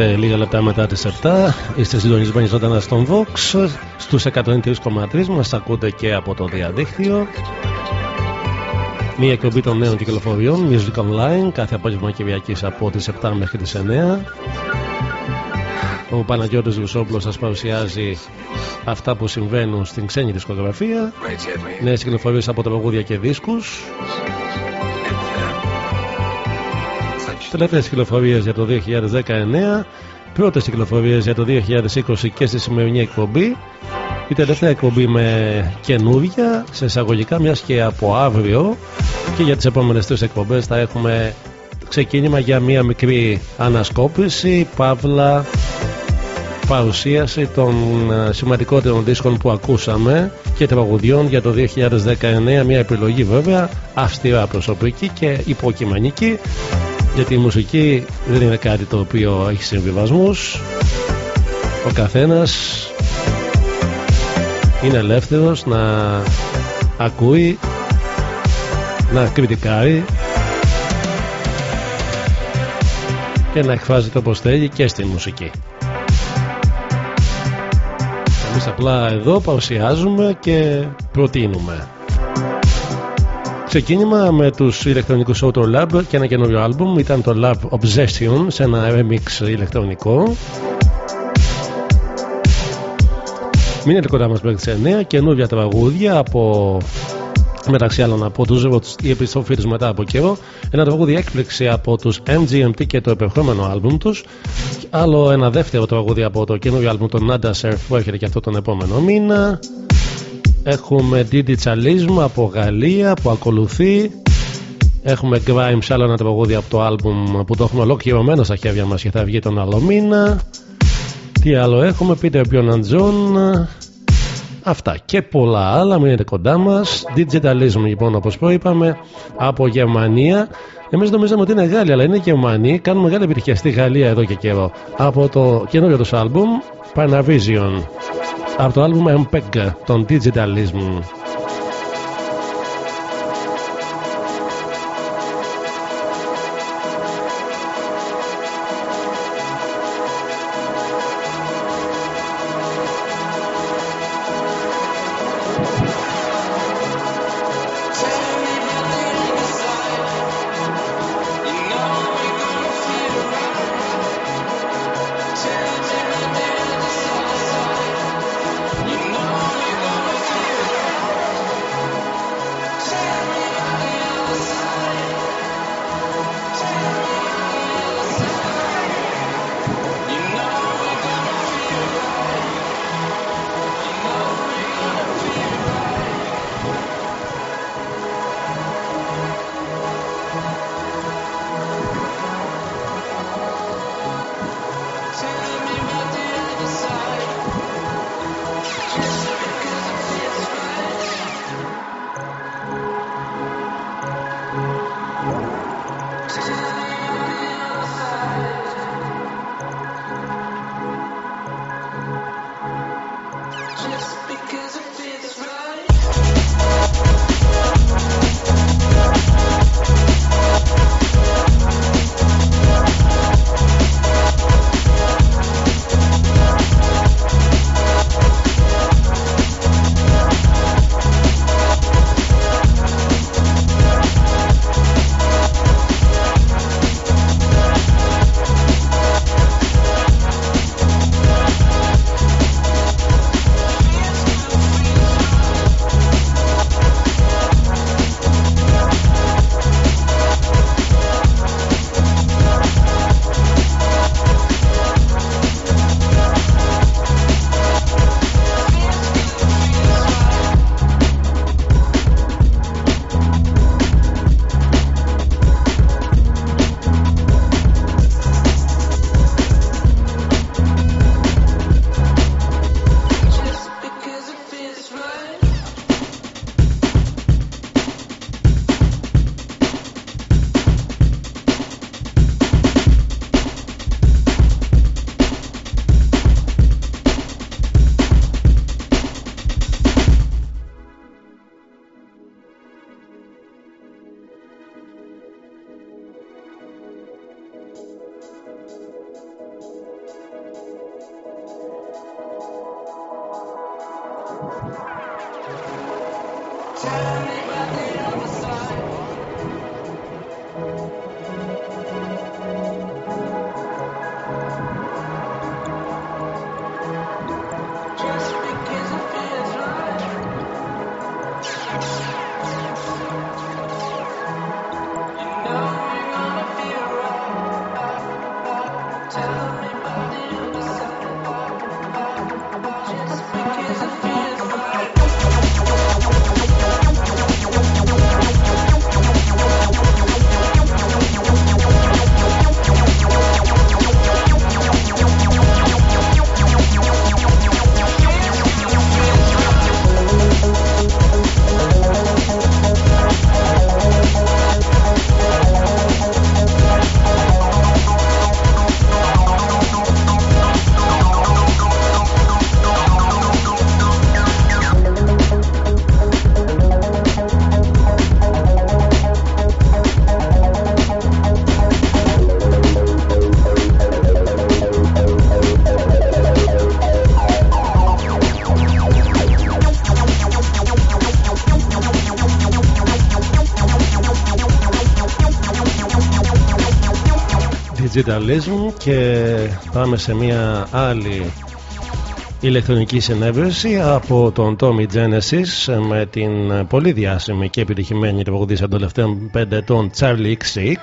Είμαστε λίγα λεπτά μετά τις 7. Είστε συντονισμένοι ζωντανά στον Vox στους 103,3 μας ακούτε και από το διαδίκτυο. Μία εκπομπή των νέων κυκλοφοριών Music Online κάθε απόγευμα Κυριακής από τις 7 μέχρι τις 9. Ο Παναγιώτης Λουσόπουλος σας παρουσιάζει αυτά που συμβαίνουν στην ξένη δισκογραφία. Νέες κυκλοφορίες από τραγούδια και δίσκους. Τελευταίες κυκλοφορίες για το 2019 Πρώτες κυκλοφορίες για το 2020 και στη σημερινή εκπομπή. Η τελευταία εκπομπή με καινούργια Σε εισαγωγικά μιας και από αύριο. Και για τις επόμενες τρεις εκπομπές θα έχουμε ξεκίνημα για μια μικρή ανασκόπηση Παύλα παρουσίαση των ε, σημαντικότερων δίσκων που ακούσαμε και τραγουδιών για το 2019 μια επιλογή βέβαια αυστηρά προσωπική και υποκειμενική γιατί η μουσική δεν είναι κάτι το οποίο έχει συμβιβασμούς. Ο καθένας είναι ελεύθερος να ακούει να κριτικάρει και να εκφράζεται όπως θέλει και στη μουσική. Εμείς απλά εδώ παρουσιάζουμε και προτείνουμε Ξεκίνημα με τους ηλεκτρονικούς Auto Lab και ένα καινούριο άλμπουμ. Ήταν το Lab Obsession σε ένα remix ηλεκτρονικό. Μείνετε κοντά μας μέχρι τις 9 καινούργια τραγούδια από μεταξύ άλλων από τους Roots η επιστροφή τους μετά από καιρό. Ένα τραγούδι έκπληξη από τους MGMT και το επερχόμενο άλμπουμ τους. Άλλο ένα δεύτερο τραγούδι από το καινούριο άλμπουμ των Nada Surf που έρχεται και αυτό τον επόμενο μήνα Έχουμε Didi Chalism από Γαλλία που ακολουθεί. Έχουμε Grimes, άλλο ένα τραγούδι από το άλμπουμ που το έχουμε ολοκληρωμένο στα χέρια μας και θα βγει τον άλλο μήνα. Τι άλλο έχουμε, Peter Bjorn John. Αυτά και πολλά άλλα, μείνετε κοντά μας. Digitalism λοιπόν όπως προείπαμε από Γερμανία. Εμείς νομίζαμε ότι είναι Γάλλοι, αλλά είναι Γερμανοί. Κάνουν μεγάλη επιτυχία στη Γαλλία εδώ και καιρό. Από το καινούριο τους άλμπουμ Panavision από το άλμπουμ MPEG, τον Digitalism. Digitalism και πάμε σε μια άλλη ηλεκτρονική συνέβρεση από τον Tommy Genesis με την πολύ διάσημη και επιτυχημένη τραγουδίστρια των τελευταίων 5 ετών Charlie XX.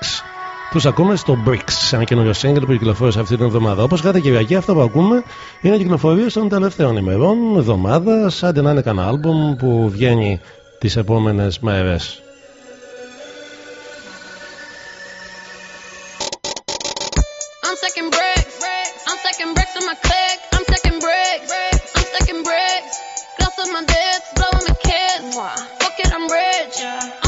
Τους ακούμε στο Bricks, ένα καινούριο σύγκριτο που κυκλοφόρησε αυτή την εβδομάδα. Όπως κάθε Κυριακή, αυτό που ακούμε είναι κυκλοφορίες των τελευταίων ημερών, εβδομάδας, σαν να είναι κανένα album που βγαίνει τις επόμενες μέρες. I'm second bricks. I'm second bricks on my click. I'm second bricks. I'm second bricks. Gloss on my dips, blowing my kiss. Fuck it, I'm rich.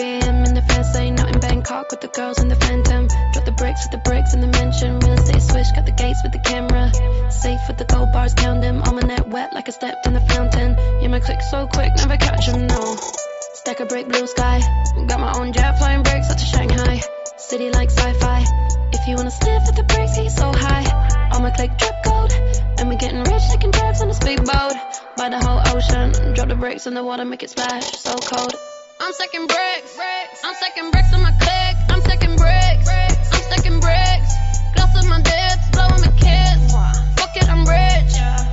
3am in the fast lane, not in Bangkok with the girls in the phantom. Drop the bricks with the bricks in the mansion. Real estate swish, got the gates with the camera. Safe with the gold bars, count them. On my net wet like I stepped in the fountain. Yeah, my click so quick, never catch them, no. Stack a brick, blue sky. Got my own jet, flying bricks out to Shanghai. City like sci fi. If you wanna sniff at the bricks, he's so high. On my click, drip gold. And we're getting rich, taking drugs on this speedboat. boat. By the whole ocean, drop the bricks in the water, make it splash. So cold. I'm sucking bricks. I'm sucking bricks on my click. I'm sucking bricks. I'm sucking bricks. Gloss with my dips, blowing my kiss. Fuck it, I'm rich. Yeah.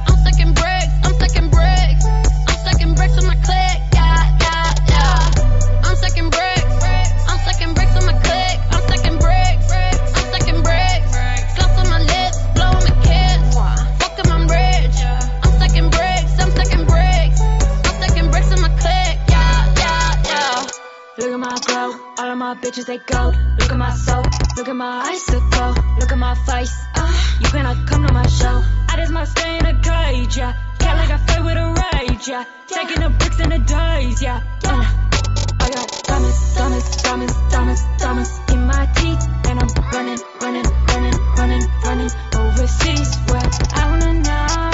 my glow, all of my bitches they gold. Look at my soul, look at my icicle, look at my face. Uh, you cannot come to my show. I just must stay in a cage, yeah. Cat like I fight with a rage, yeah. Taking the bricks and the days, yeah. And I got diamonds, diamonds, diamonds, diamonds, diamonds in my teeth, and I'm running, running, running, running, running overseas where I wanna know.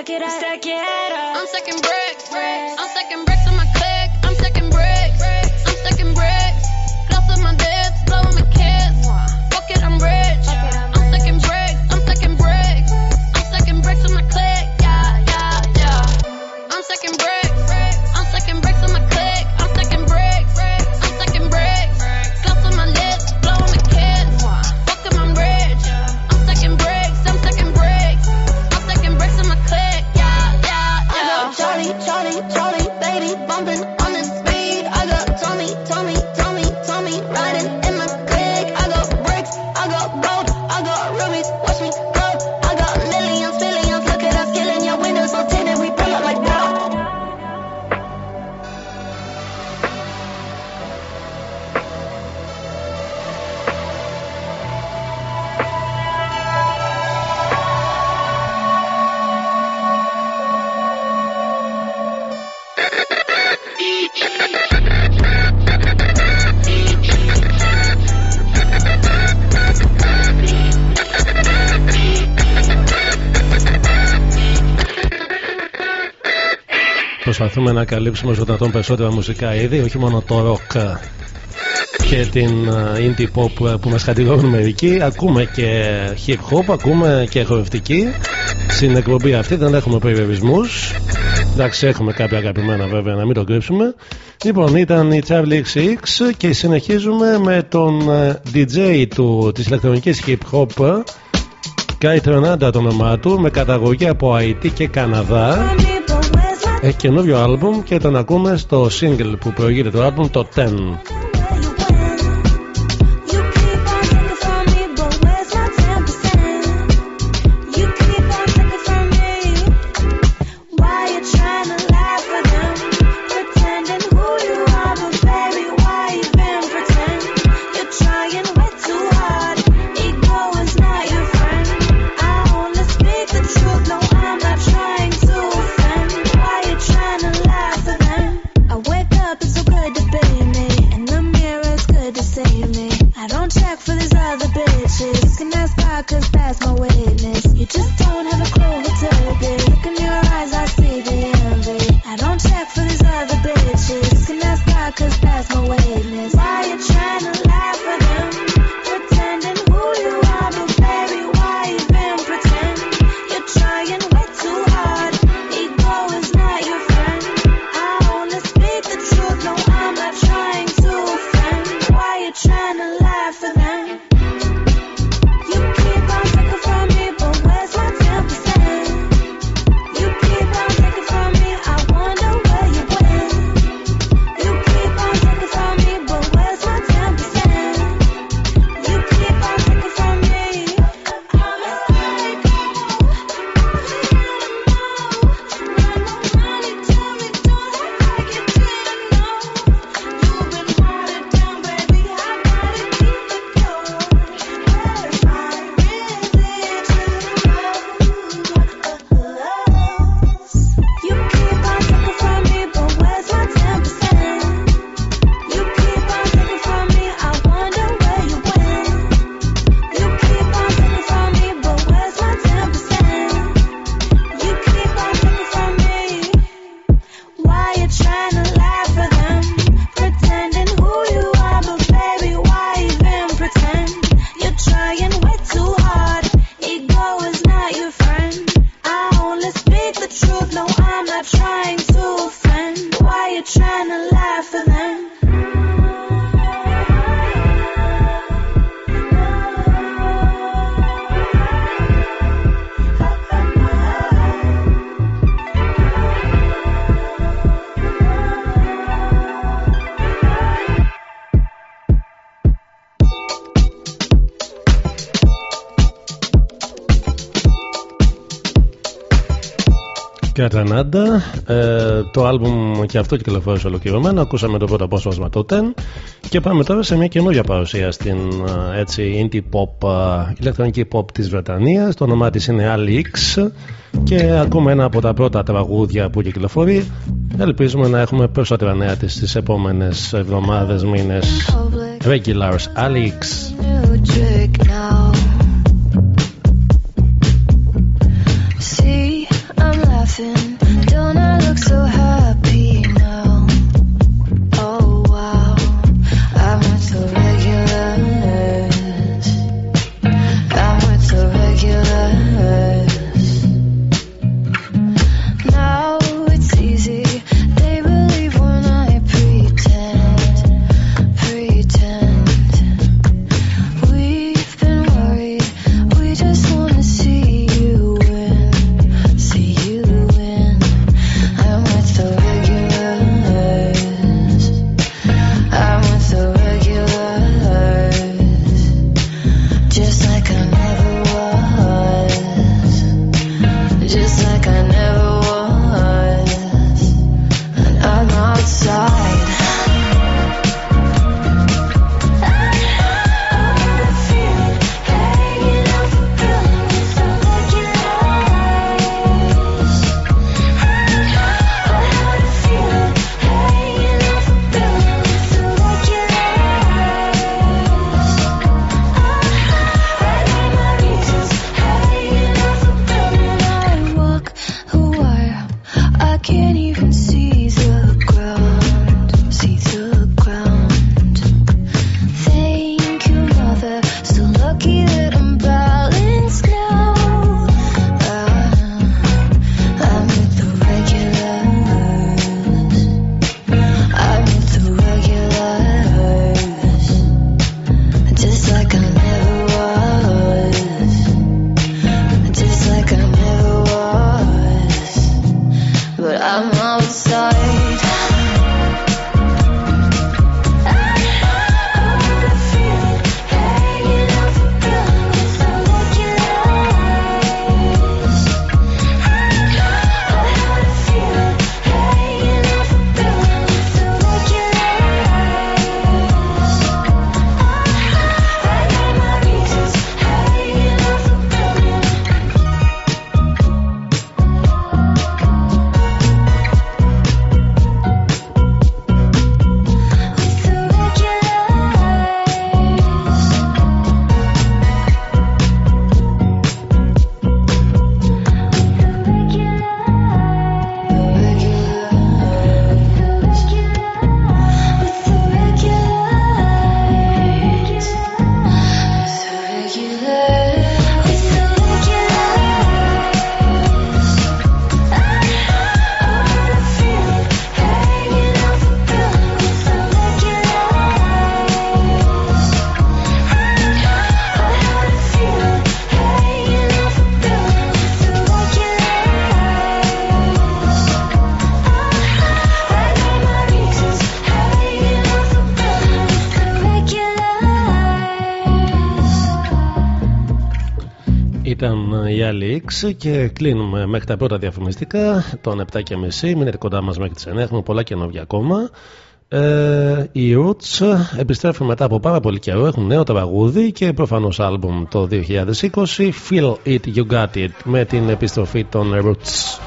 stack it up. Stack it up. I'm stacking brick. I'm stacking brick. προσπαθούμε να καλύψουμε στο δυνατόν περισσότερα μουσικά είδη, όχι μόνο το ροκ και την ε, indie pop που ε, μας κατηγορούν μερικοί. Ακούμε και hip hop, ακούμε και χορευτική. Στην εκπομπή αυτή δεν έχουμε περιορισμούς. Εντάξει, έχουμε κάποια αγαπημένα βέβαια να μην το κρύψουμε. Λοιπόν, ήταν η Charlie XX και συνεχίζουμε με τον ε, DJ του, της ηλεκτρονικής hip hop Guy Trenada το όνομά του με καταγωγή από Αϊτή και Καναδά έχει καινούριο άλμπουμ και τον ακούμε στο single που προηγείται το άλμπουμ το 10 το άλμπουμ και αυτό κυκλοφόρησε ολοκληρωμένο. Ακούσαμε το πρώτο απόσπασμα το 10. Και πάμε τώρα σε μια καινούργια παρουσία στην ε, έτσι, indie pop, ε, ηλεκτρονική pop της Βρετανίας. Το όνομά της είναι Alex και ακούμε ένα από τα πρώτα τραγούδια που κυκλοφορεί. Ελπίζουμε να έχουμε περισσότερα νέα της στις επόμενες εβδομάδες, μήνες. Regulars, Alex. Don't η άλλη X και κλείνουμε μέχρι τα πρώτα διαφημιστικά των 7.30. Μείνετε κοντά μας μέχρι τις 9. Έχουμε πολλά καινούργια ακόμα. Ε, οι Roots επιστρέφουν μετά από πάρα πολύ καιρό. Έχουν νέο τραγούδι και προφανώς άλμπουμ το 2020. Feel It You Got It με την επιστροφή των Roots.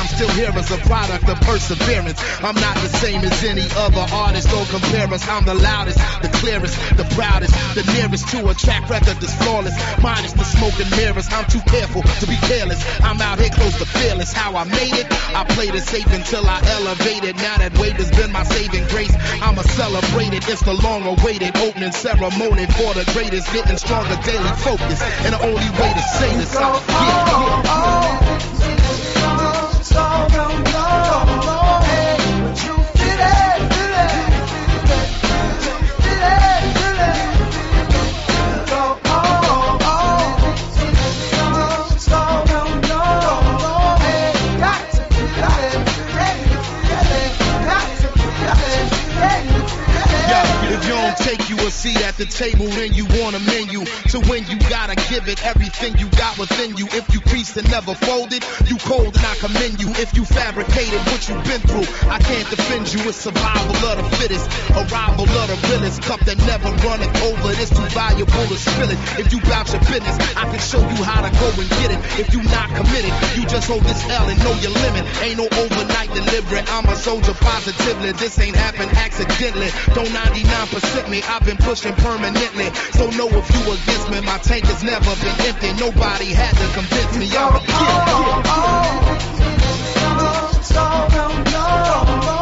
I'm still here is a product of perseverance. I'm not the same as any other artist. Don't compare us. I'm the loudest, the clearest, the proudest, the nearest to a track record that's flawless. Minus the smoke and mirrors. I'm too careful to be careless. I'm out here close to fearless. How I made it, I played it safe until I elevated. Now that wave has been my saving grace. I'ma celebrate it. It's the long awaited opening ceremony for the greatest. Getting stronger daily focus. And the only way to say this, I, yeah, yeah, see at the table, then you want a menu. To win, you gotta give it everything you got within you. If you creased and never folded, you cold and I commend you. If you fabricated what you've been through, I can't defend you. It's survival of the fittest, arrival of the realest. Cup that never runneth over, it's too valuable to spill it. If you bout your business, I can show you how to go and get it. If you not committed, you just hold this L and know your limit. Ain't no overnight delivery. I'm a soldier positively. This ain't happened accidentally. Don't 99% me. I've been pushing permanently. So know if you against me, my tank has never been empty. Nobody had to convince me. Y'all, oh, oh, oh, oh, oh, oh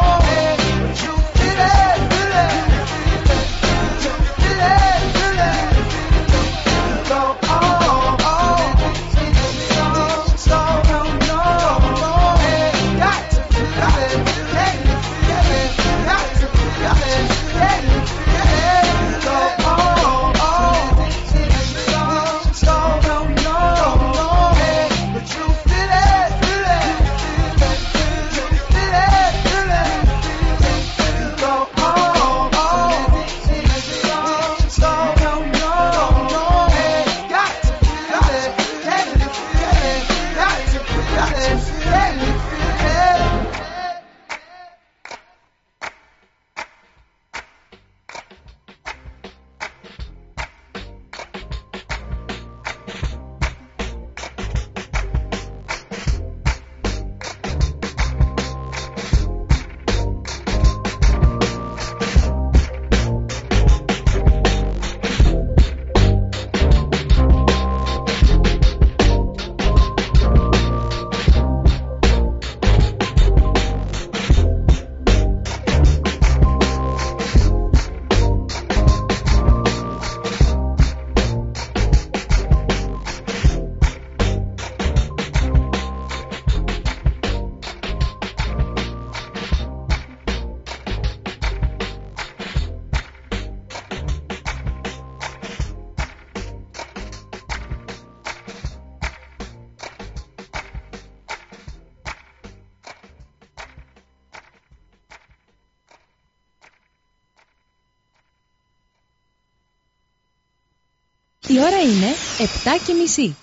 και μισή.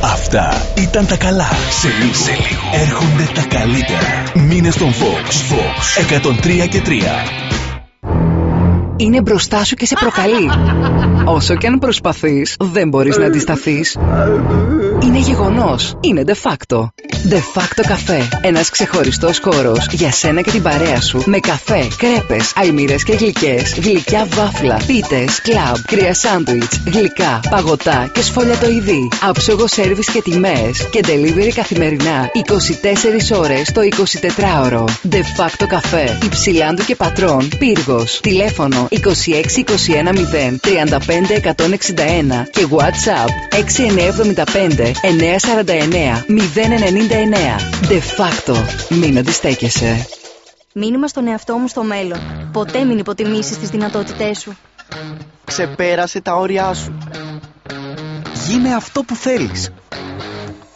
Αυτά ήταν τα καλά. Σε λίγο, Σε λίγο. έρχονται τα καλύτερα. Μήνε στον Fox. Fox 103 και 3. είναι μπροστά σου και σε προκαλεί. Όσο και αν προσπαθείς, δεν μπορείς να αντισταθείς. Είναι γεγονός. Είναι de facto. De facto καφέ. Ένας ξεχωριστός χώρος για σένα και την παρέα σου. Με καφέ, κρέπες, αλμύρες και γλυκές, γλυκιά βάφλα, πίτες, κλαμπ, κρύα σάντουιτς, γλυκά, παγωτά και σφολιατοειδή. Άψογο σέρβις και τιμές και delivery καθημερινά 24 ώρες το 24ωρο. De facto καφέ. Υψηλάντου και πατρών. Πύργος. Τηλέφωνο 2621 0 35 161 και WhatsApp 6975 949 099. De facto. Μην αντιστέκεσαι. Μήνυμα στον εαυτό μου στο μέλλον. Ποτέ μην υποτιμήσεις τις δυνατότητές σου. Ξεπέρασε τα όρια σου. Γίνε αυτό που θέλεις.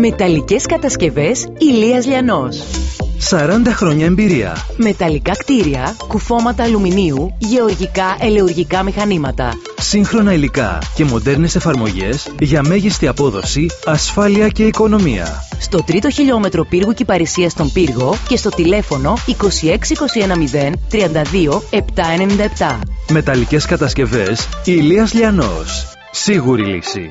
Μεταλλικές κατασκευές Ηλίας Λιανός. 40 χρόνια εμπειρία. Μεταλλικά κτίρια, κουφώματα αλουμινίου, γεωργικά ελεουργικά μηχανήματα. Σύγχρονα υλικά και μοντέρνες εφαρμογές για μέγιστη απόδοση, ασφάλεια και οικονομία. Στο τρίτο χιλιόμετρο πύργου Κυπαρισίας στον Πύργο και στο τηλέφωνο 26210 32 797. Μεταλλικές κατασκευές Ηλίας Λιανός. Σίγουρη λύση.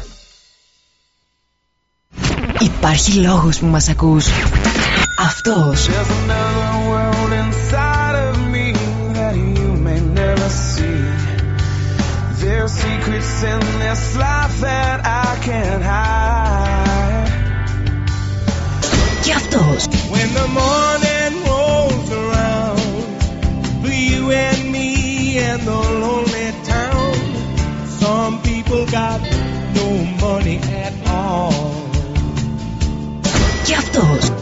Υπάρχει λόγος που μας ακούς. Αυτός. There's secrets in this life that I can't hide. Και αυτός. When the morning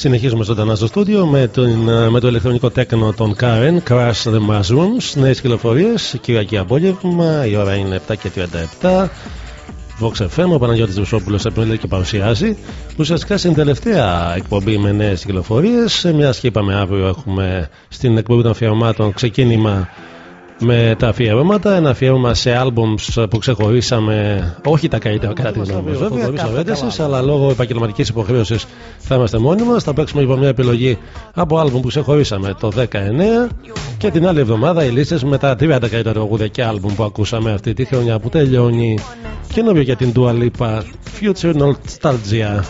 Συνεχίζουμε ζωντανά στο στούντιο με, τον, ε, με το ηλεκτρονικό τέκνο των Karen, Crash the Mushrooms. Νέες κυκλοφορίες, Κυριακή απόγευμα, η ώρα είναι 7 και 37. Vox FM, ο Παναγιώτης Βουσόπουλος επιμελεί και παρουσιάζει. Ουσιαστικά στην τελευταία εκπομπή με νέες κυκλοφορίες, μιας και είπαμε αύριο έχουμε στην εκπομπή των αφιερωμάτων ξεκίνημα με τα αφιερώματα. Ένα αφιέρωμα σε albums που ξεχωρίσαμε, όχι τα καλύτερα κατά τη γνώμη βέβαια, αλλά λόγω επαγγελματικής υποχρέωσης θα είμαστε μόνοι μας. Θα παίξουμε λοιπόν μια επιλογή από album που ξεχωρίσαμε το 19 και την άλλη εβδομάδα οι λίστες με τα 30 καλύτερα τραγούδια και album που ακούσαμε αυτή τη χρονιά που τελειώνει. Καινούριο για την Dua Lipa Future Nostalgia.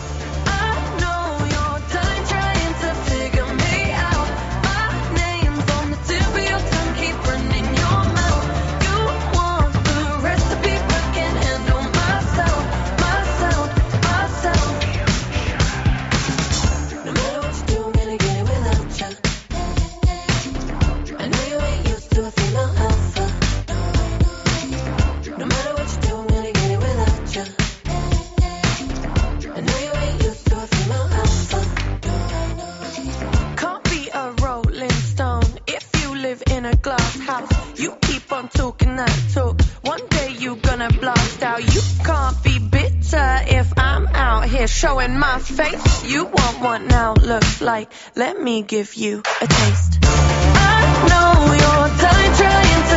throw in my face. You want what now? Looks like, let me give you a taste. I know you're dying trying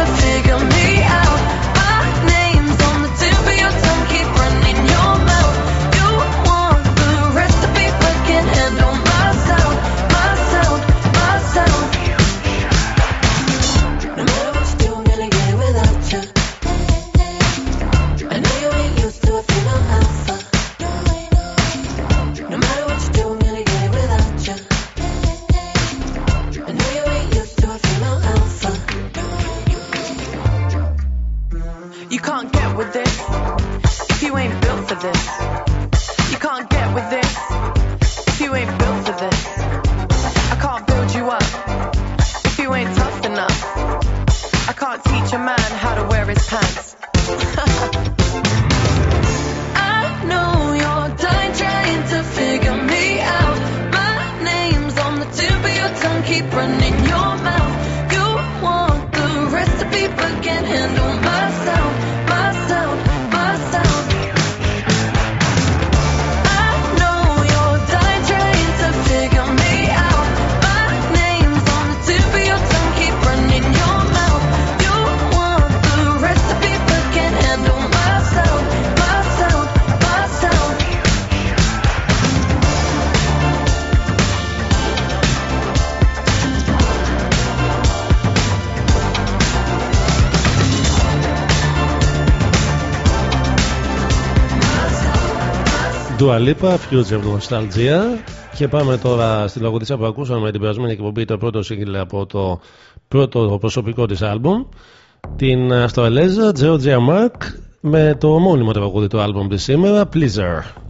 Dua Lipa, Future Nostalgia. Και πάμε τώρα στην λαγουδίτσα που ακούσαμε με την περασμένη εκπομπή το πρώτο σύγκλι από το πρώτο προσωπικό της άλμπουμ. Την Αυστραλέζα Georgia Mark με το μόνιμο τραγούδι του άλμπουμ της σήμερα, Pleaser.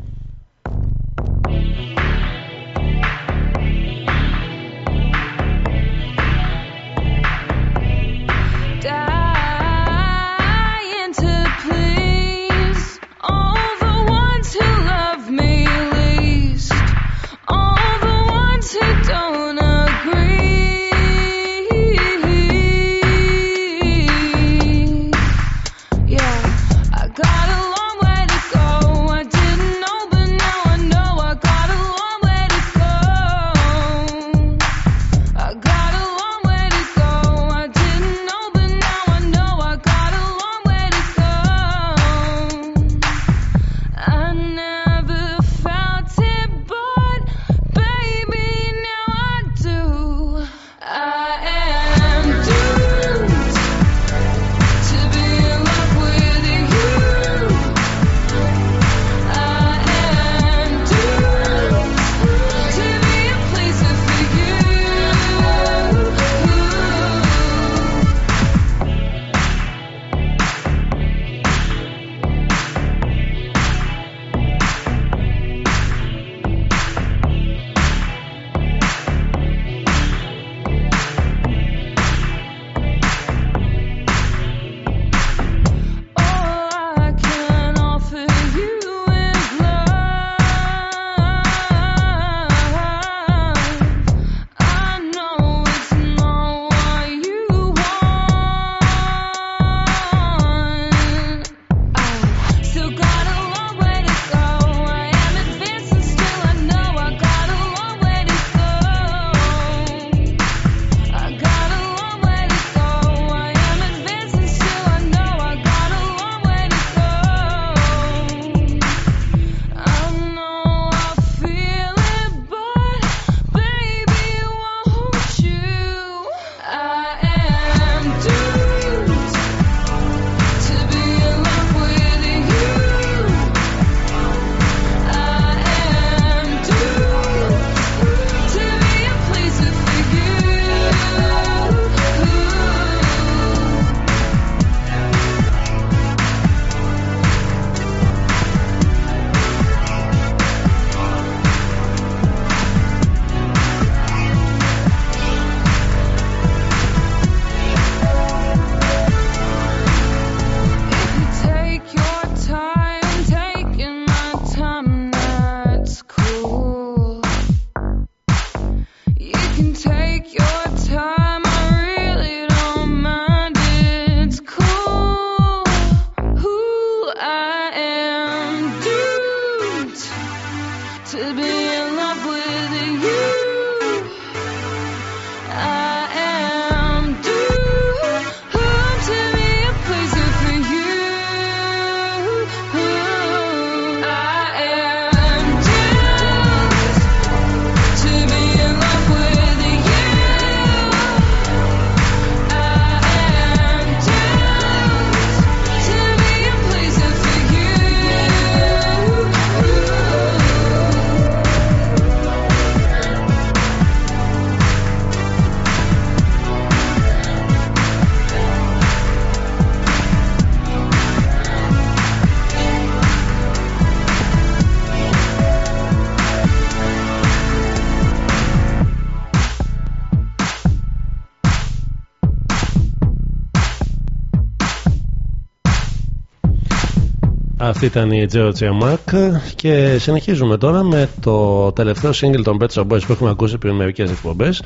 Αυτή ήταν η Georgia Mac και συνεχίζουμε τώρα με το τελευταίο single των Pet Shop Boys που έχουμε ακούσει πριν μερικές εκπομπές.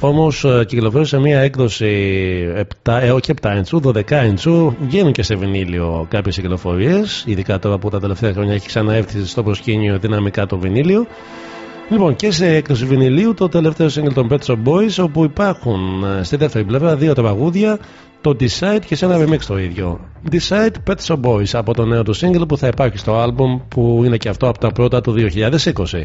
Όμως ε, κυκλοφόρησε μια έκδοση 7, ε, όχι 7 inch, 12 inch βγαίνουν και σε βινίλιο κάποιες κυκλοφορίες ειδικά τώρα που τα τελευταία χρόνια έχει ξαναέρθει στο προσκήνιο δυναμικά το βινίλιο Λοιπόν, και σε έκδοση βινιλίου το τελευταίο single των Pet Shop Boys, όπου υπάρχουν ε, στη δεύτερη πλευρά δύο τραγούδια, το Decide και σε ένα remix το ίδιο. Decide Pet Shop Boys από το νέο του single που θα υπάρχει στο album που είναι και αυτό από τα πρώτα του 2020.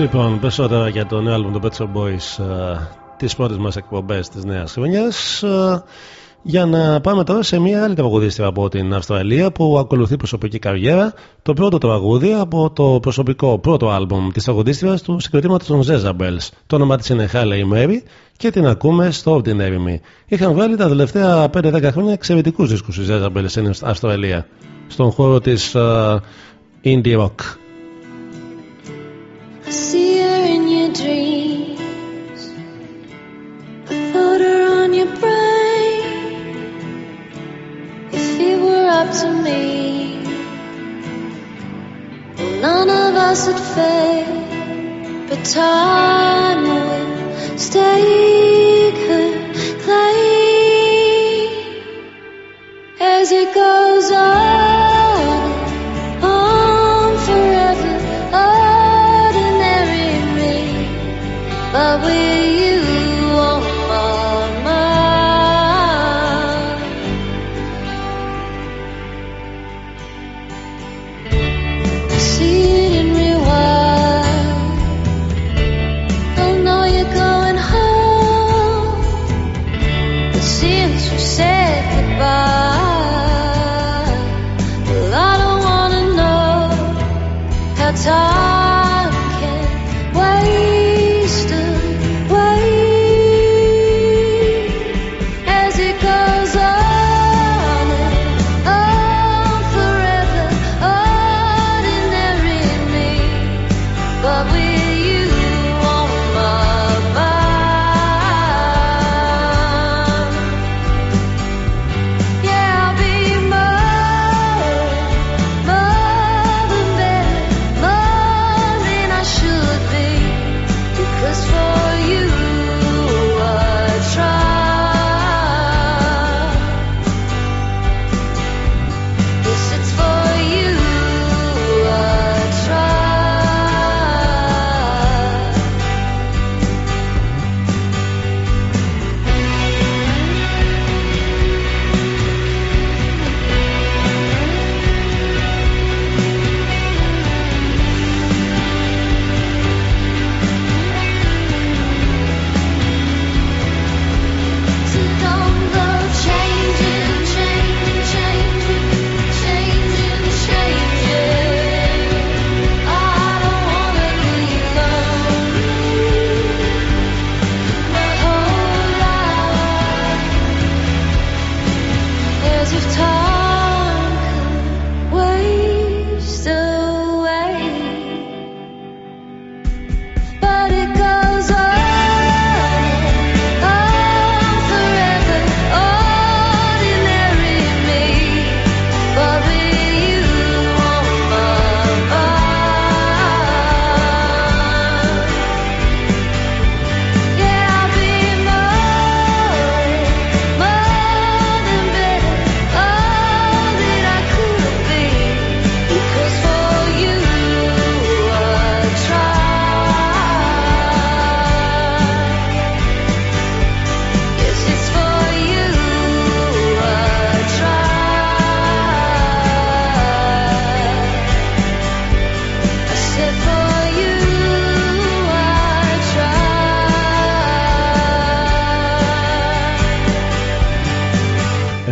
Λοιπόν, περισσότερα για το νέο άλμπουμ των Pet Shop Boys uh, τις πρώτες μας εκπομπές της νέας χρονιάς. Uh, για να πάμε τώρα σε μια άλλη τραγουδίστρια από την Αυστραλία που ακολουθεί προσωπική καριέρα. Το πρώτο τραγούδι από το προσωπικό πρώτο άλμπουμ της τραγουδίστριας του συγκροτήματος των Zezabels το όνομα της είναι Halle Mary και την ακούμε στο Ordinary Me είχαν βγάλει τα τελευταία 5-10 χρόνια εξαιρετικούς δίσκους οι Zezabels στην Αυστραλία στον χώρο της uh, indie rock. I see her in your dreams. Put her on your brain. If it were up to me, none of us would fail. But time will stake her claim as it goes. On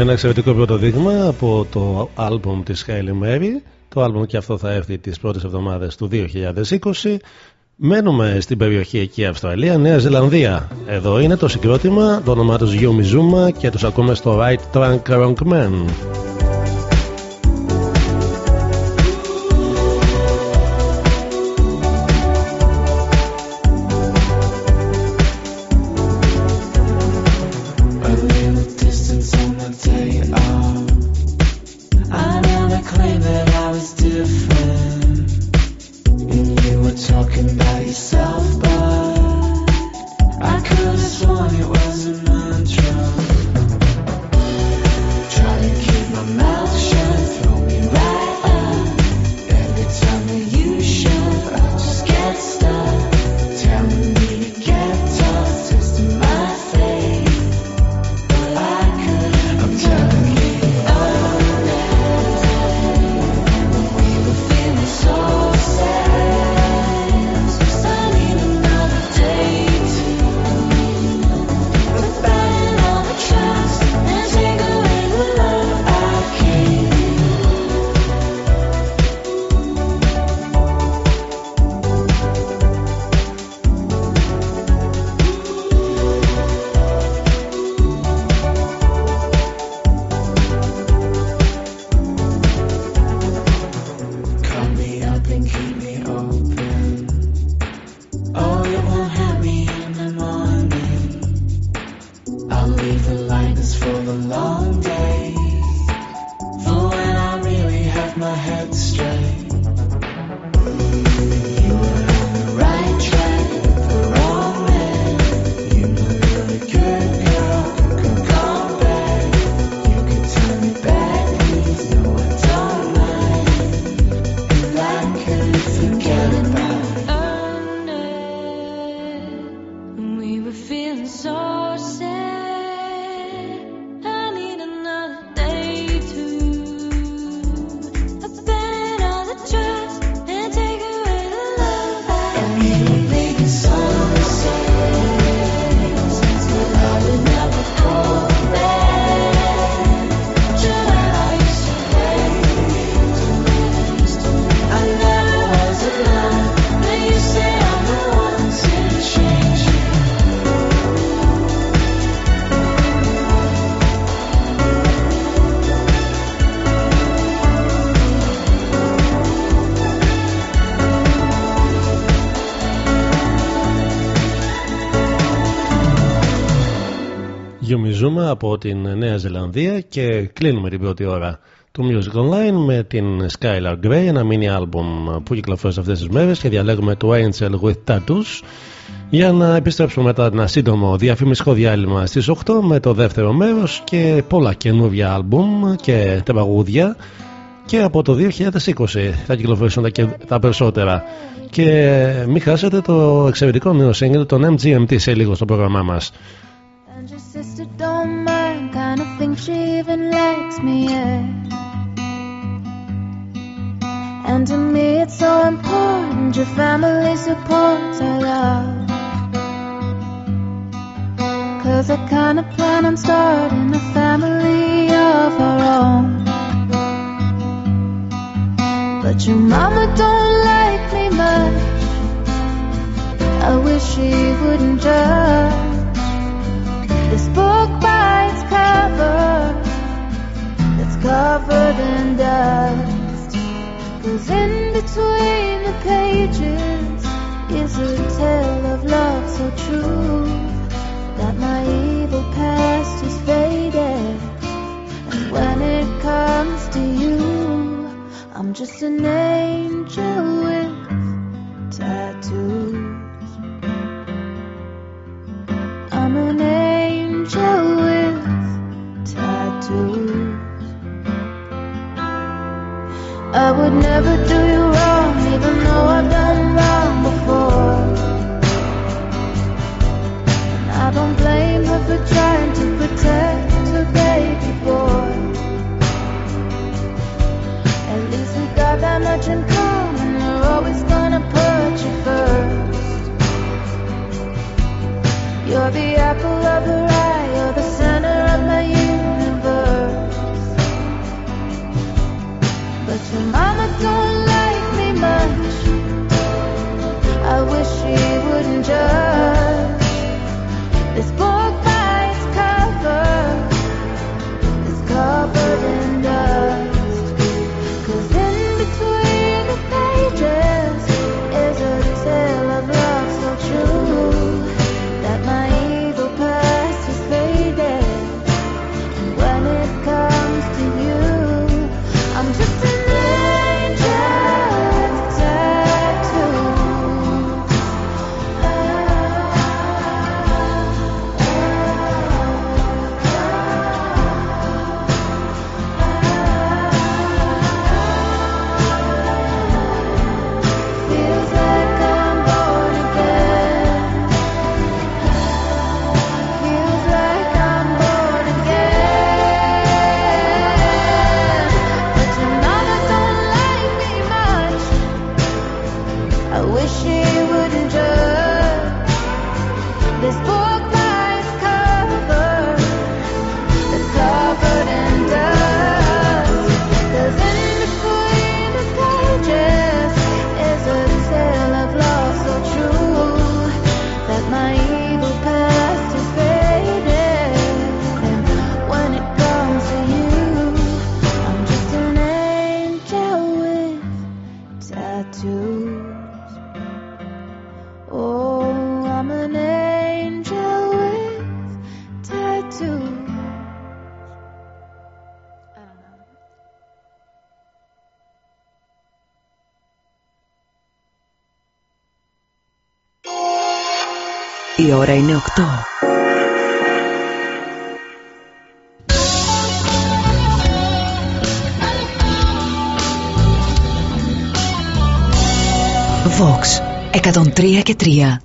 Ένα εξαιρετικό πρώτο δείγμα από το άλμπουμ της Hailey Mary. Το άλμπουμ και αυτό θα έρθει τις πρώτες εβδομάδες του 2020. Μένουμε στην περιοχή εκεί Αυστραλία, Νέα Ζηλανδία. Εδώ είναι το συγκρότημα, το όνομά τους Yumi Zuma και τους ακούμε στο Right Trunk Wrong Man. Από την Νέα Ζηλανδία και κλείνουμε την πρώτη ώρα του Music Online με την Skylar Grey, ένα mini album που κυκλοφόρησε αυτές τις μέρες και διαλέγουμε το Angel with Tattoos. Για να επιστρέψουμε μετά ένα σύντομο διαφημιστικό διάλειμμα στις 8 με το δεύτερο μέρος και πολλά καινούργια άλμπουμ και τραγούδια και από το 2020 θα κυκλοφορήσουν τα, και- τα περισσότερα. Και μην χάσετε το εξαιρετικό νέο single των MGMT σε λίγο στο πρόγραμμά μας me, yeah. And to me it's so important, your family supports our love. Cause I kinda plan on starting a family of our own. But your mama don't like me much. I wish she wouldn't judge. This book by its cover covered in dust. Cause in between the pages Is a tale of love so true That my evil past is faded. And when it comes to you I'm just an angel with tattoos I would never do you wrong, even though I've done wrong before. And I don't blame her for trying to protect her baby boy. At least we got that much in common. We're always gonna put you first. You're the apple of her eye, you're the center I wish she wouldn't judge. Ώρα είναι 8. Vox 103 και 3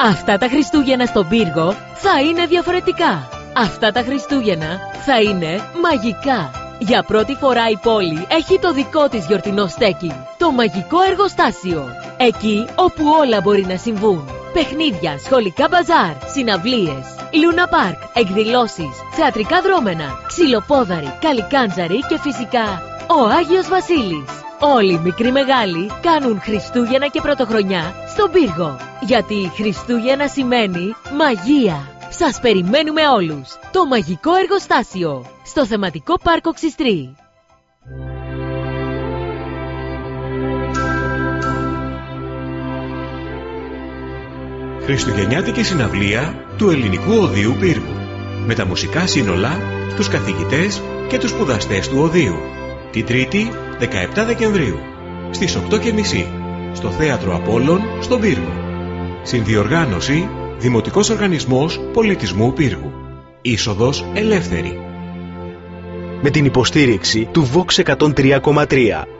Αυτά τα Χριστούγεννα στον πύργο θα είναι διαφορετικά. Αυτά τα Χριστούγεννα θα είναι μαγικά. Για πρώτη φορά η πόλη έχει το δικό της γιορτινό στέκι. Το μαγικό εργοστάσιο. Εκεί όπου όλα μπορεί να συμβούν. Παιχνίδια, σχολικά μπαζάρ, συναυλίες, Λούνα Πάρκ, εκδηλώσεις, θεατρικά δρόμενα, ξυλοπόδαροι, καλικάντζαροι και φυσικά ο Άγιος Βασίλης. Όλοι οι μικροί μεγάλοι κάνουν Χριστούγεννα και Πρωτοχρονιά στον πύργο. Γιατί Χριστούγεννα σημαίνει μαγεία. Σας περιμένουμε όλους. Το μαγικό εργοστάσιο. Στο θεματικό πάρκο Ξιστρή. Χριστουγεννιάτικη συναυλία του Ελληνικού Οδείου Πύργου. Με τα μουσικά σύνολα, τους καθηγητές και τους σπουδαστές του Οδείου. Την Τρίτη, 17 Δεκεμβρίου, στις 8.30 στο Θέατρο Απόλλων, στον Πύργο. Συνδιοργάνωση Δημοτικός Οργανισμός Πολιτισμού Πύργου. Είσοδος ελεύθερη. Με την υποστήριξη του Vox 103,3.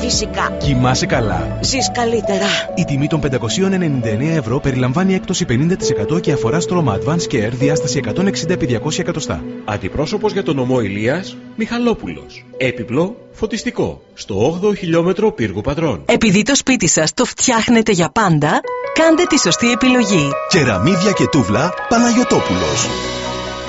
φυσικά. Κοιμάσαι καλά. Ζεις καλύτερα. Η τιμή των 599 ευρώ περιλαμβάνει έκπτωση 50% και αφορά στρώμα Advanced Care διάσταση 160x200 εκατοστά. Αντιπρόσωπος για τον ομό Ηλίας, Μιχαλόπουλος. Έπιπλο, φωτιστικό. Στο 8ο χιλιόμετρο πύργου πατρών. Επειδή το σπίτι σας το φτιάχνετε για πάντα, κάντε τη σωστή επιλογή. Κεραμίδια και τούβλα Παναγιωτόπουλος.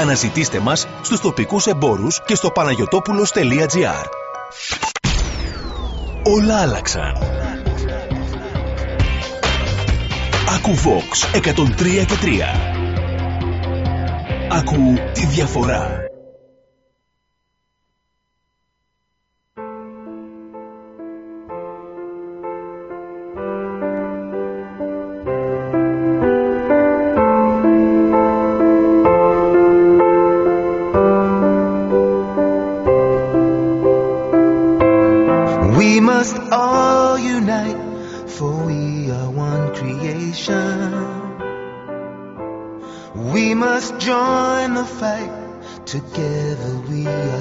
Αναζητήστε μας στους τοπικούς εμπόρους και στο παναγιωτόπουλος.gr Όλα άλλαξαν. Ακού Vox 103 και 3. Ακού τη διαφορά.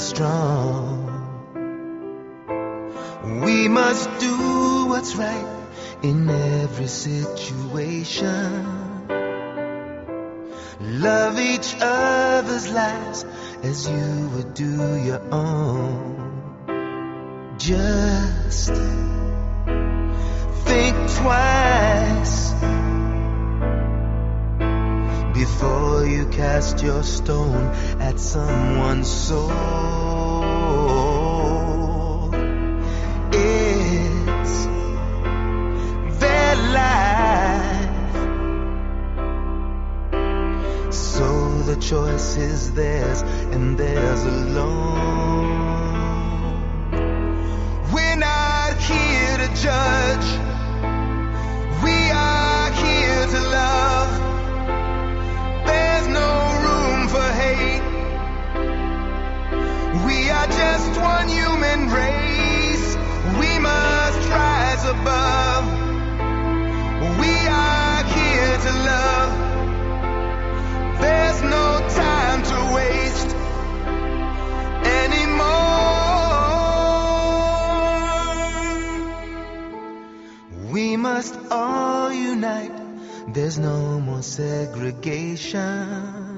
Strong. We must do what's right in every situation. Love each other's lives as you would do your own. Just think twice before you cast your stone at someone's soul. Choice is theirs and theirs alone. We're not here to judge. are just one human race. We must rise above. We are here to love. There's no time to waste anymore. We must all unite. There's no more segregation.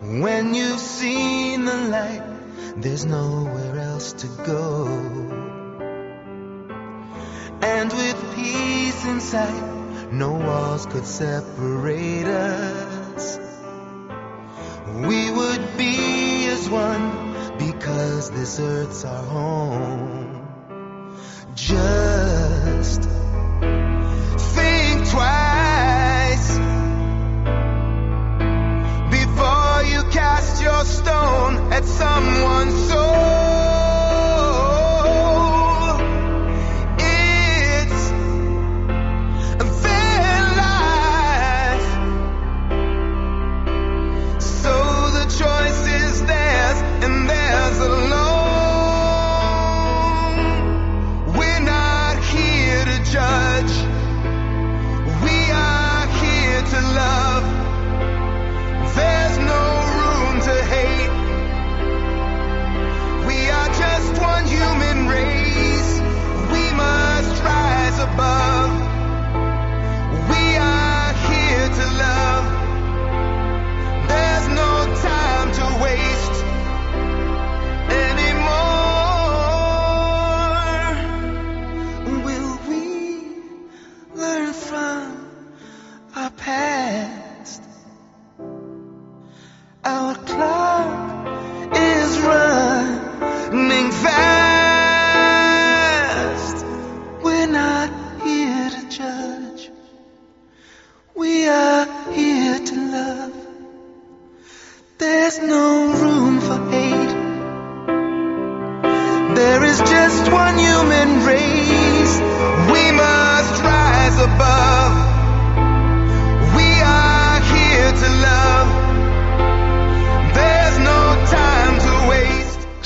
When you've seen the light there's nowhere else to go. And with peace in sight, no walls could separate us. We would be as one because this earth's our home. Just think twice that someone so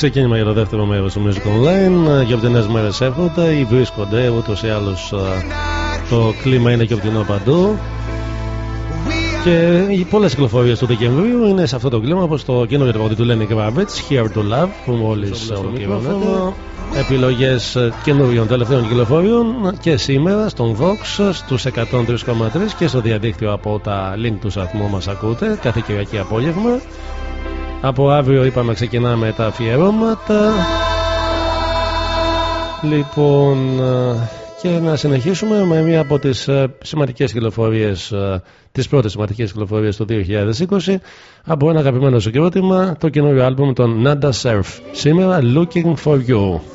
Ξεκίνημα για το δεύτερο μέρος του Music Online. Για φτηνέ μέρες έρχονται ή βρίσκονται ούτως ή άλλως το κλίμα είναι και φτηνό παντού. Και οι πολλές κυκλοφορίες του Δεκεμβρίου είναι σε αυτό το κλίμα όπως το καινούργιο τραγούδι του Lenny Kravitz, Here to Love, που μόλις ολοκληρώνεται. Επιλογές καινούριων τελευταίων κυκλοφοριών και σήμερα στον Vox στους 103,3 και στο διαδίκτυο από τα link του σταθμού μας ακούτε κάθε Κυριακή απόγευμα. Από αύριο είπαμε ξεκινάμε τα αφιερώματα. Λοιπόν, ε, και να συνεχίσουμε με μία από τις ε, σημαντικές κυκλοφορίες, ε, τις πρώτες σημαντικές κυκλοφορίες του 2020 από ένα αγαπημένο συγκρότημα, το καινούριο άλμπουμ των Nanda Surf. Σήμερα, Looking For You.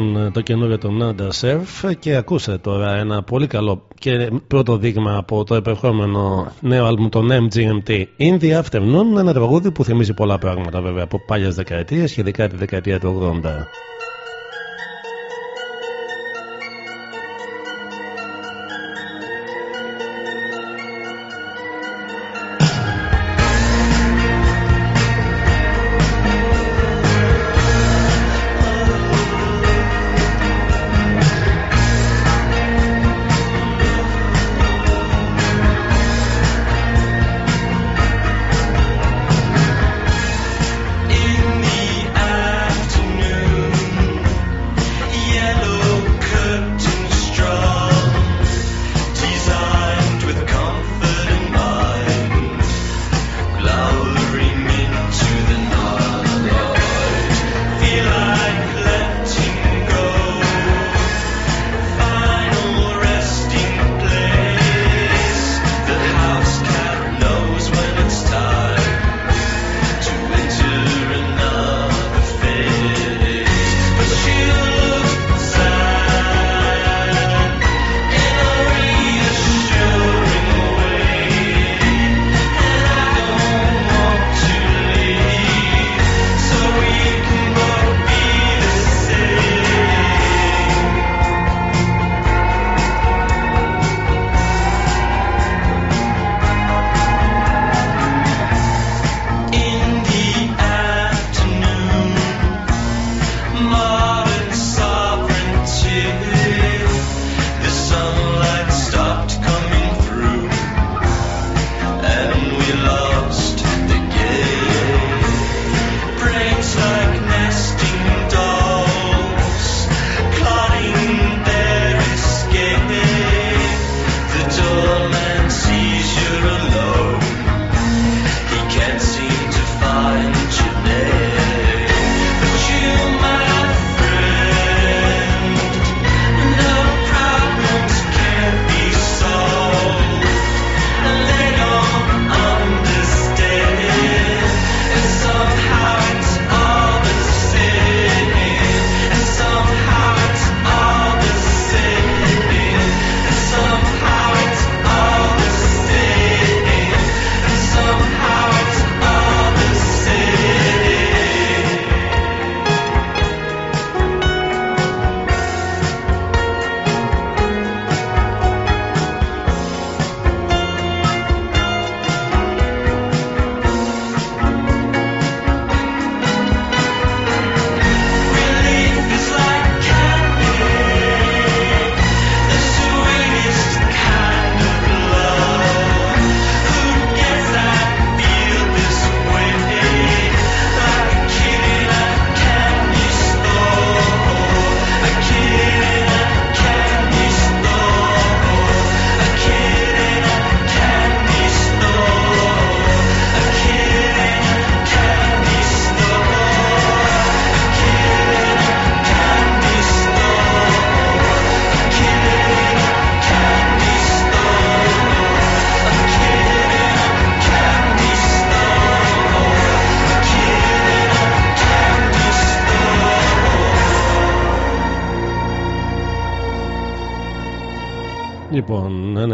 Ήταν το καινούριο του Nanda Surf. Και ακούσατε τώρα ένα πολύ καλό και πρώτο δείγμα από το επερχόμενο νέο άλμπουμ των MGMT In the Afternoon. Ένα τραγούδι που θυμίζει πολλά πράγματα βέβαια από παλιές δεκαετίες και ειδικά τη δεκαετία του 80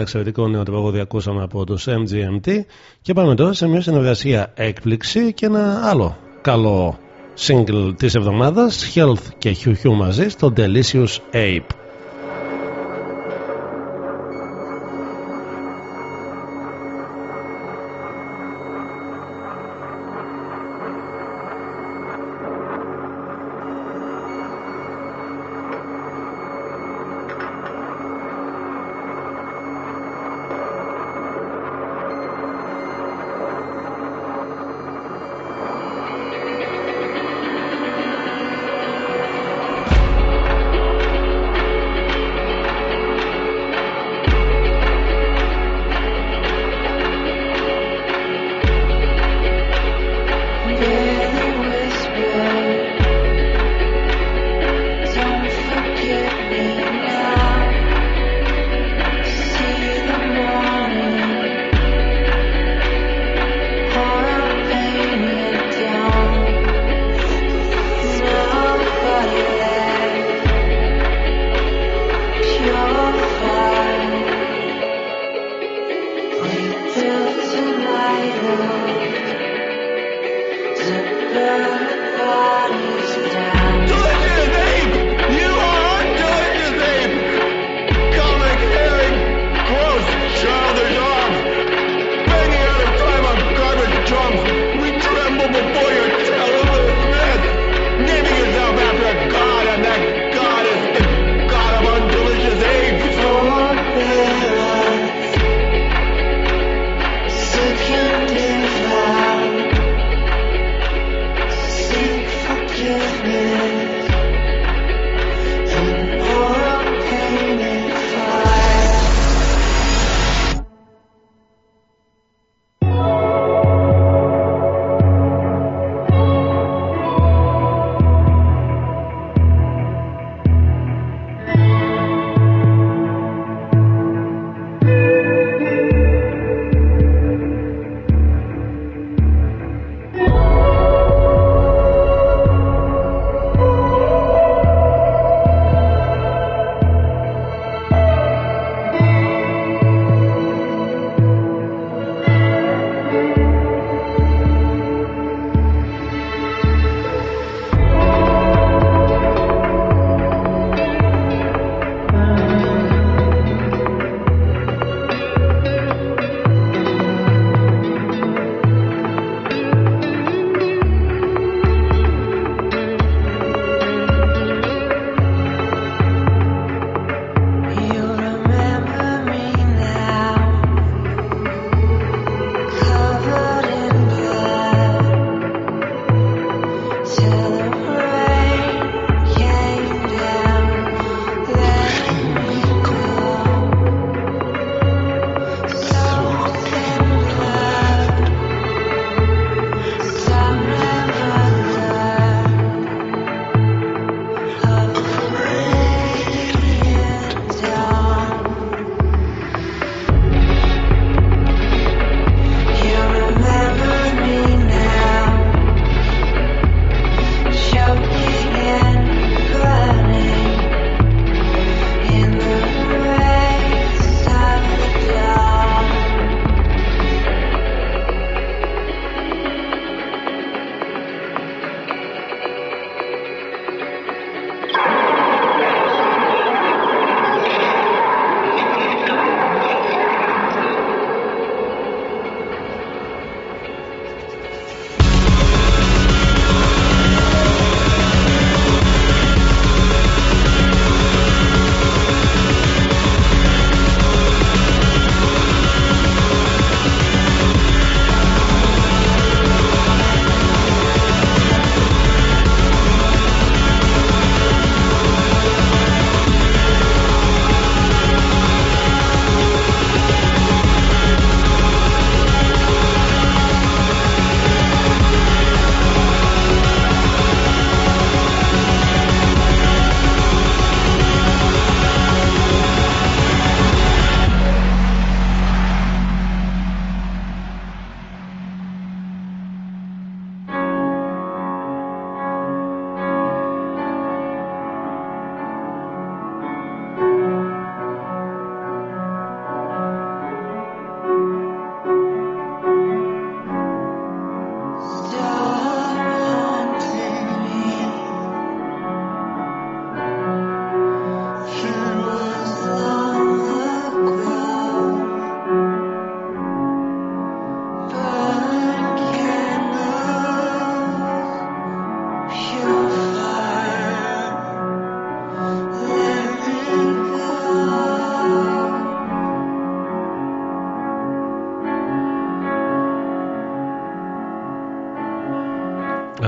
εξαιρετικό νέο τραγούδι ακούσαμε από τους MGMT και πάμε τώρα σε μια συνεργασία έκπληξη και ένα άλλο καλό single της εβδομάδας Health και Hugh Hugh μαζί στο Delicious Ape.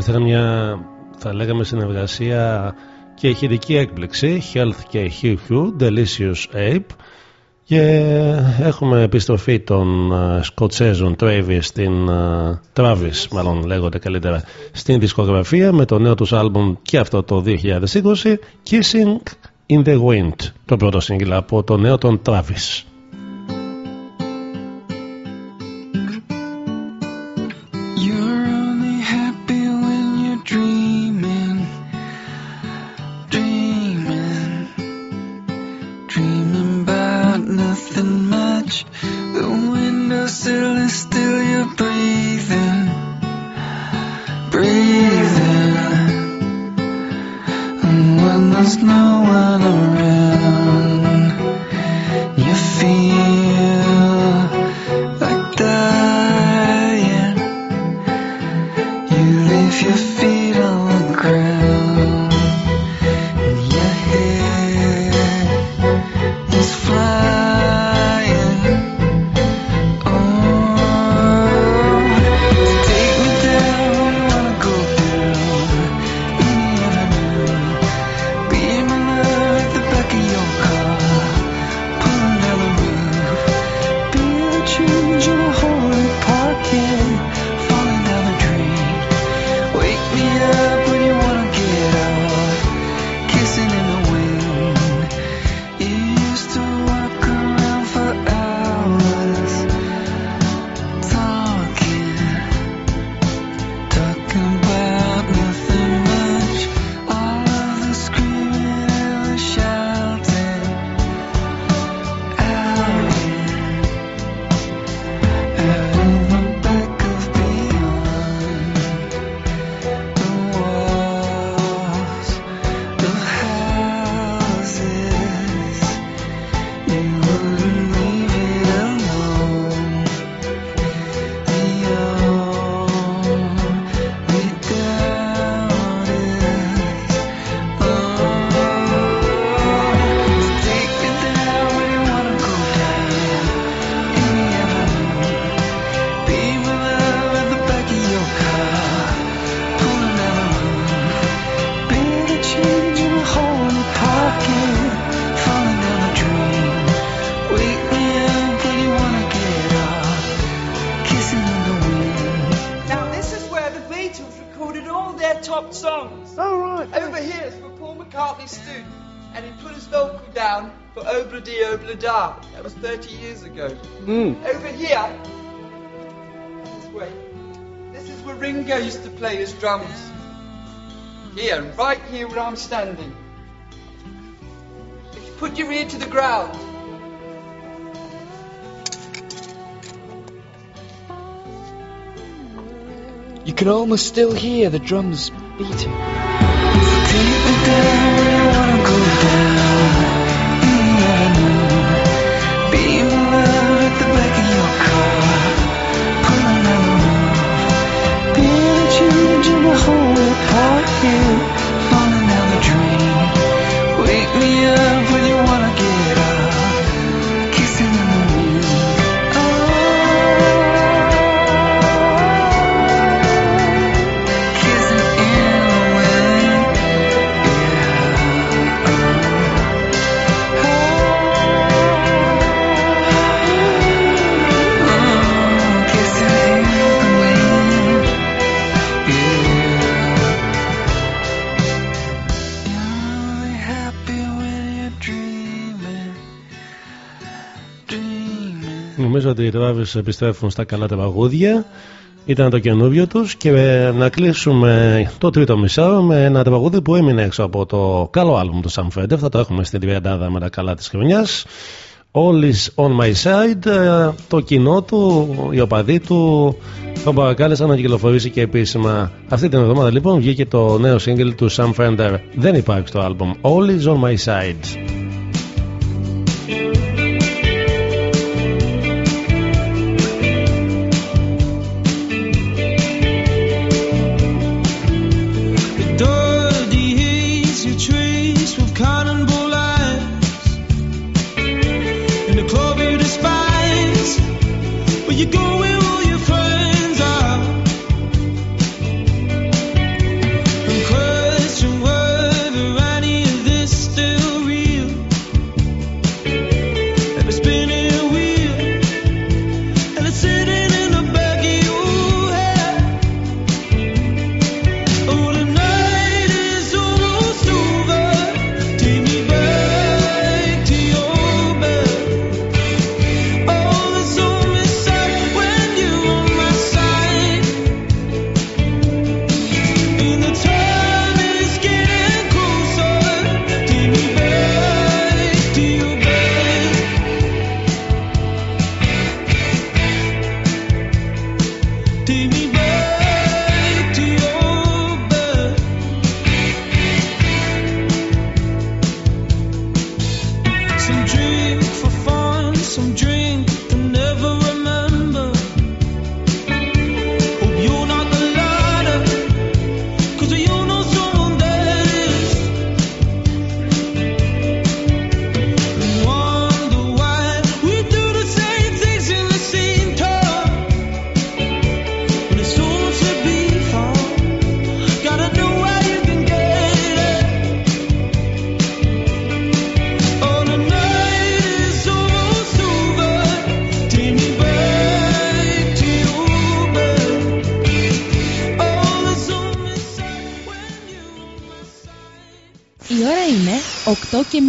Ήταν μια θα λέγαμε συνεργασία και ηχητική έκπληξη. Health και Hugh Hugh Delicious Ape. Και έχουμε επιστροφή των uh, Σκοτσέζων Travis στην uh, Travis μάλλον λέγονται καλύτερα στην δισκογραφία με το νέο τους άλμπουμ και αυτό το 2020 Kissing in the Wind το πρώτο σύγκλα από το νέο των Travis If you put your ear to the ground, you can almost still hear the drums beating. ότι οι Travis επιστρέφουν στα καλά τα παγούδια. Ήταν το καινούριο τους και ε, να κλείσουμε το τρίτο μισάρο με ένα τραγούδι που έμεινε έξω από το καλό άλμπουμ του Sam Fender. Θα το έχουμε στην τριαντάδα με τα καλά της χρονιάς. All is on my side. Ε, το κοινό του, οι οπαδοί του, τον παρακάλεσαν να κυκλοφορήσει και επίσημα. Αυτή την εβδομάδα λοιπόν βγήκε το νέο σύγκριτο του Sam Fender. Δεν υπάρχει το άλμπουμ. All is on my side. you go.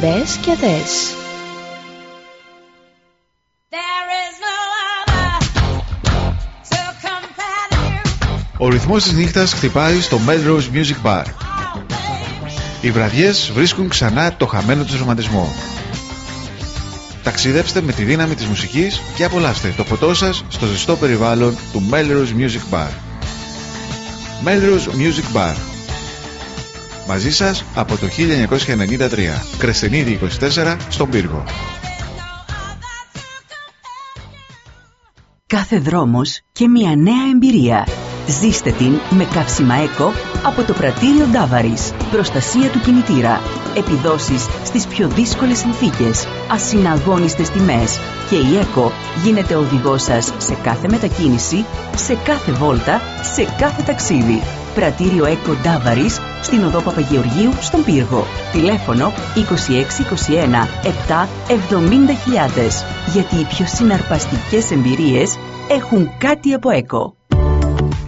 Μπες και δες. Ο ρυθμός της νύχτας χτυπάει στο Melrose Music Bar. Οι βραδιές βρίσκουν ξανά το χαμένο του ρομαντισμό. Ταξιδέψτε με τη δύναμη της μουσικής και απολαύστε το ποτό σας στο ζεστό περιβάλλον του Melrose Music Bar. Melrose Music Bar. Μαζί σας από το 1993. Κρεσενίδη 24 στον Πύργο. Κάθε δρόμος και μια νέα εμπειρία. Ζήστε την με καύσιμα ΕΚΟ από το πρατήριο Ντάβαρης. Προστασία του κινητήρα. Επιδόσεις στις πιο δύσκολες συνθήκες. Ασυναγώνιστες τιμές. Και η ΕΚΟ γίνεται οδηγός σας σε κάθε μετακίνηση, σε κάθε βόλτα, σε κάθε ταξίδι. Πρατήριο ΕΚΟ Ντάβαρης στην οδό Παπαγεωργίου στον Πύργο. Τηλέφωνο 2621 7 70.000. Γιατί οι πιο συναρπαστικές εμπειρίες έχουν κάτι από ΕΚΟ.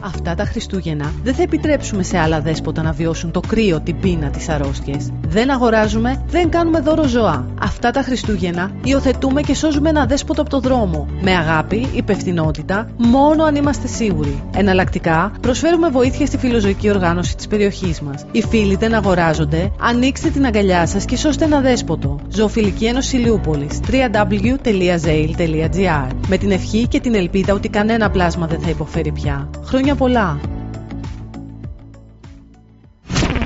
Αυτά τα Χριστούγεννα δεν θα επιτρέψουμε σε άλλα δέσποτα να βιώσουν το κρύο, την πείνα, τις αρρώστιες. Δεν αγοράζουμε, δεν κάνουμε δώρο ζωά. Αυτά τα Χριστούγεννα υιοθετούμε και σώζουμε ένα δέσποτο από το δρόμο. Με αγάπη, υπευθυνότητα, μόνο αν είμαστε σίγουροι. Εναλλακτικά, προσφέρουμε βοήθεια στη φιλοζωική οργάνωση της περιοχής μας. Οι φίλοι δεν αγοράζονται, ανοίξτε την αγκαλιά σας και σώστε ένα δέσποτο. Ζωοφιλική Ένωση Ηλιούπολη. www.zail.gr Με την ευχή και την ελπίδα ότι κανένα πλάσμα δεν θα υποφέρει πια. Χρόνια πολλά!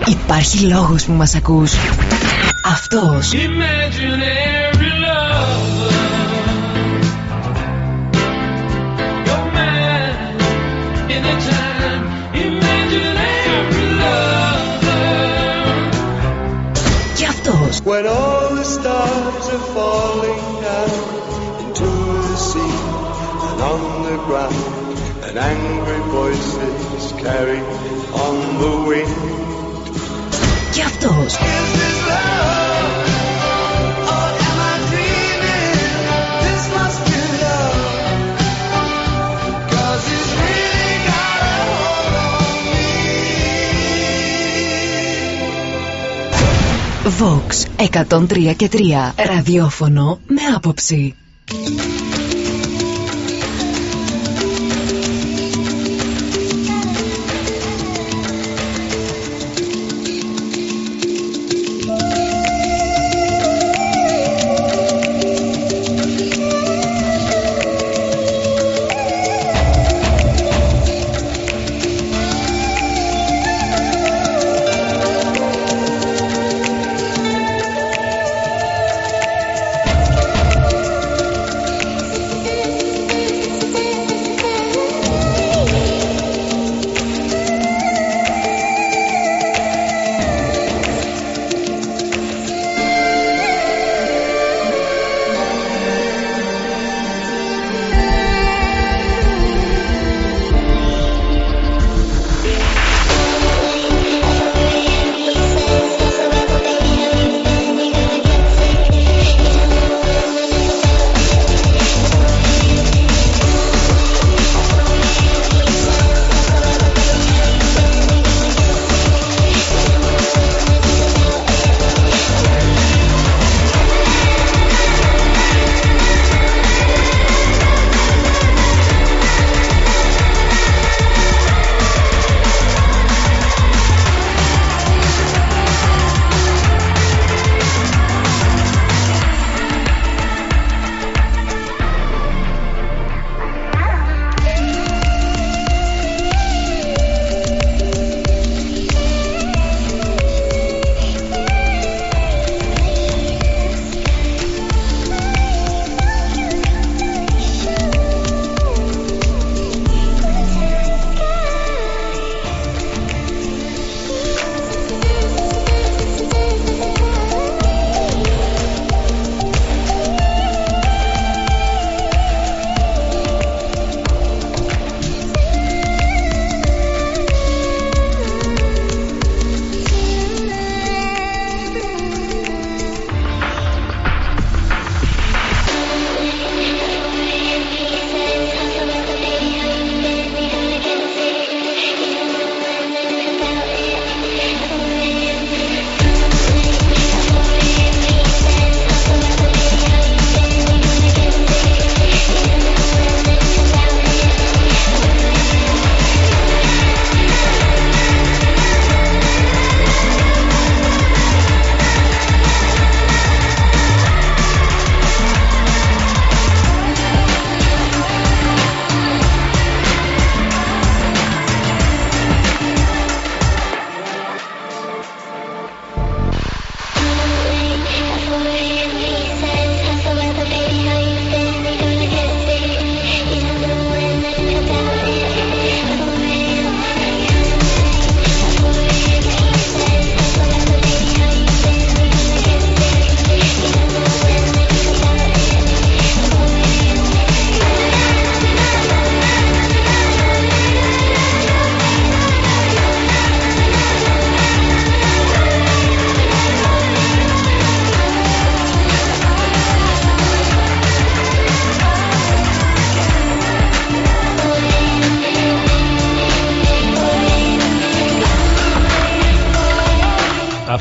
Υπάρχει λόγος που μας ακούς. Αυτός. Imaginary lover. Your man, anytime. Imaginary lover. Και αυτός. When all the stars are falling down into the sea and on the ground, and angry voices carry on the wind. Και αυτός. Is this love? Or am I dreaming? This must be love. 'Cause it's really got a hold on me. Vox 103 και 3. Ραδιόφωνο με άποψη.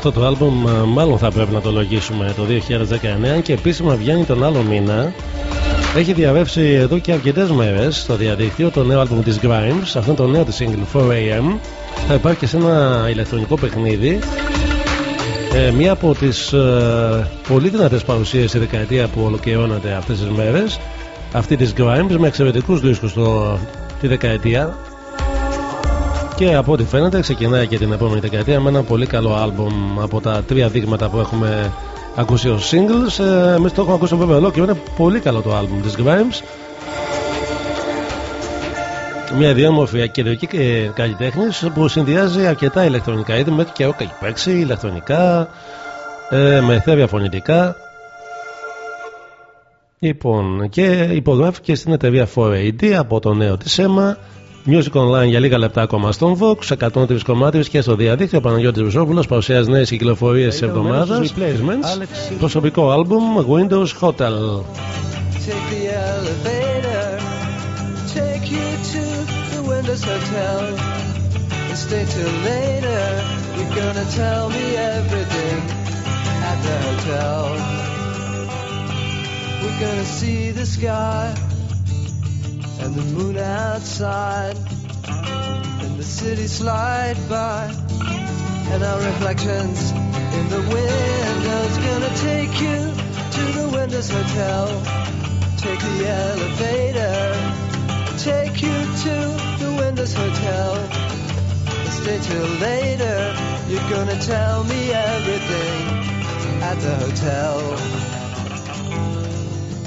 Αυτό το άλμπουμ ε, μάλλον θα πρέπει να το λογίσουμε το 2019 και επίσημα βγαίνει τον άλλο μήνα. Έχει διαβεύσει εδώ και αρκετές μέρες στο διαδίκτυο το νέο άλμπουμ της Grimes. Αυτό είναι το νέο της single 4am. Θα υπάρχει και σε ένα ηλεκτρονικό παιχνίδι. Ε, μία από τις ε, πολύ δυνατές παρουσίες στη δεκαετία που ολοκληρώνεται αυτές τις μέρες. Αυτή της Grimes με εξαιρετικούς δίσκους το, τη δεκαετία. Και από ό,τι φαίνεται ξεκινάει και την επόμενη δεκαετία με ένα πολύ καλό άλμπομ από τα τρία δείγματα που έχουμε ακούσει ως singles. Ε, εμείς το έχουμε ακούσει βέβαια ολόκληρο. Είναι πολύ καλό το άλμπομ της Grimes. Μια ιδιόμορφη κεντρική καλλιτέχνης που συνδυάζει αρκετά ηλεκτρονικά είδη μέχρι και ροκ έχει παίξει, ηλεκτρονικά, ε, με εθέρια φωνητικά. Λοιπόν, και υπογράφηκε στην εταιρεία 4AD από το νέο της αίμα. Music Online για λίγα λεπτά ακόμα στον Vox, 103 κομμάτι και στο διαδίκτυο. Παναγιώτης Βουσόπουλος παρουσιάζει νέες κυκλοφορίες της εβδομάδας. Replacements, Alex... προσωπικό album Windows Hotel. And the moon outside, and the city slide by, and our reflections in the windows. Gonna take you to the Windows Hotel. Take the elevator, take you to the Windows Hotel. Stay till later, you're gonna tell me everything at the hotel.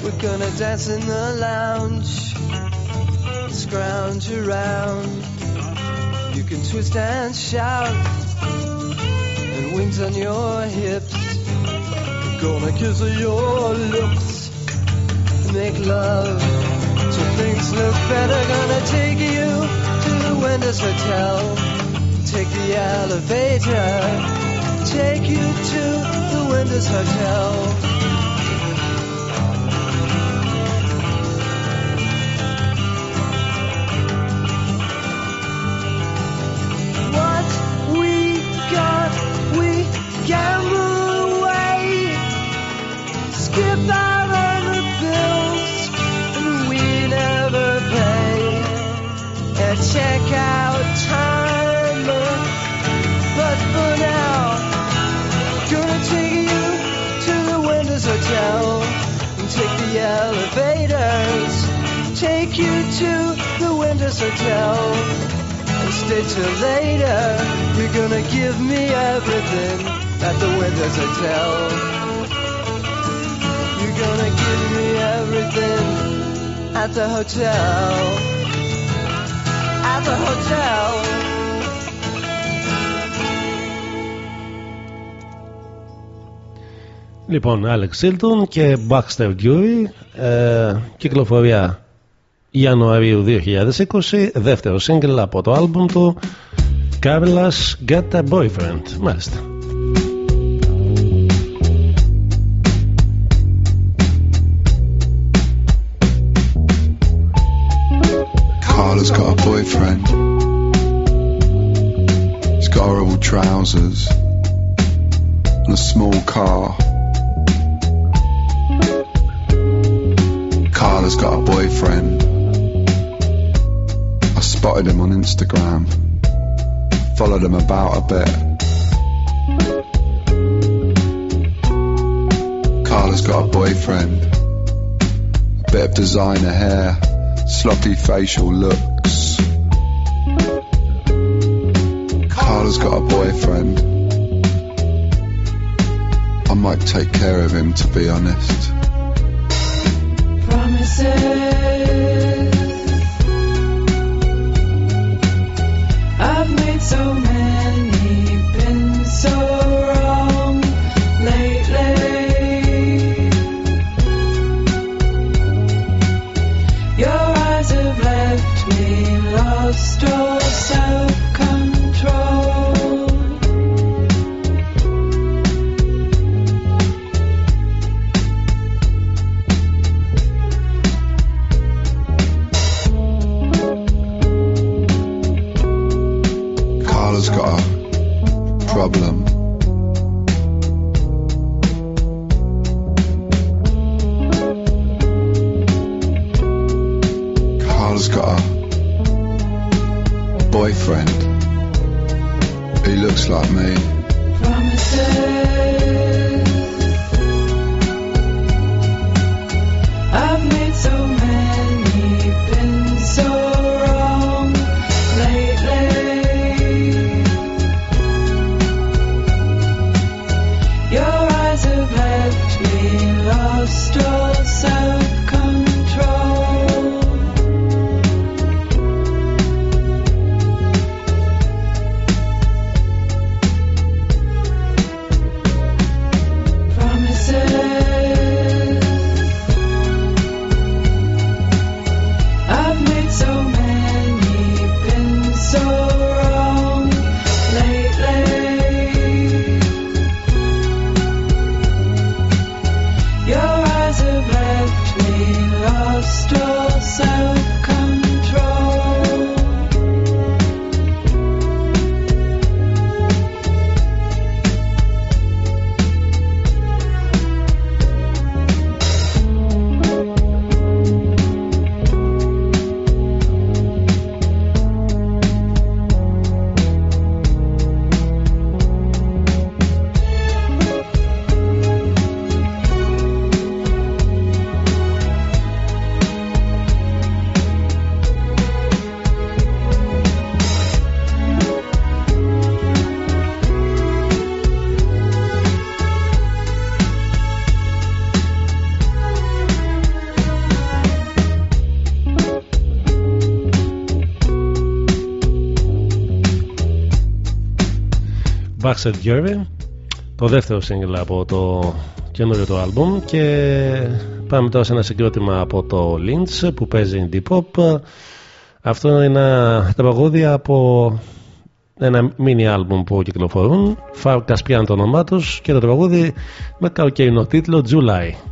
We're gonna dance in the lounge, scrounge around. You can twist and shout, and wings on your hips. Gonna kiss your lips make love till things look better. Gonna take you to the Windows Hotel. Take the elevator. Take you to the Windows Hotel. the Windows Hotel and stay till later. You're gonna give me everything at the Windows Hotel. You're gonna give me everything at the hotel. At the hotel. Λοιπόν, Alex Hilton και Baxter Dury, ε, κυκλοφορία Ιανουαρίου 2020, δεύτερο single από το άλμπουμ του Carla's Get a Boyfriend. Μάλιστα. Carla's got a boyfriend. He's got horrible trousers and a small car. Carla's got a boyfriend. Spotted him on Instagram. Followed him about a bit. Carla's got a boyfriend. A bit of designer hair, sloppy facial looks. Carla's got a boyfriend. I might take care of him, to be honest. promises. So many, been so Bastard το δεύτερο single από το καινούριο το άλμπουμ και πάμε τώρα σε ένα συγκρότημα από το Lynch που παίζει indie pop. Αυτό είναι ένα τραγούδι από ένα mini άλμπουμ που κυκλοφορούν. Far Caspian το όνομά τους και το τραγούδι με καλοκαιρινό τίτλο July.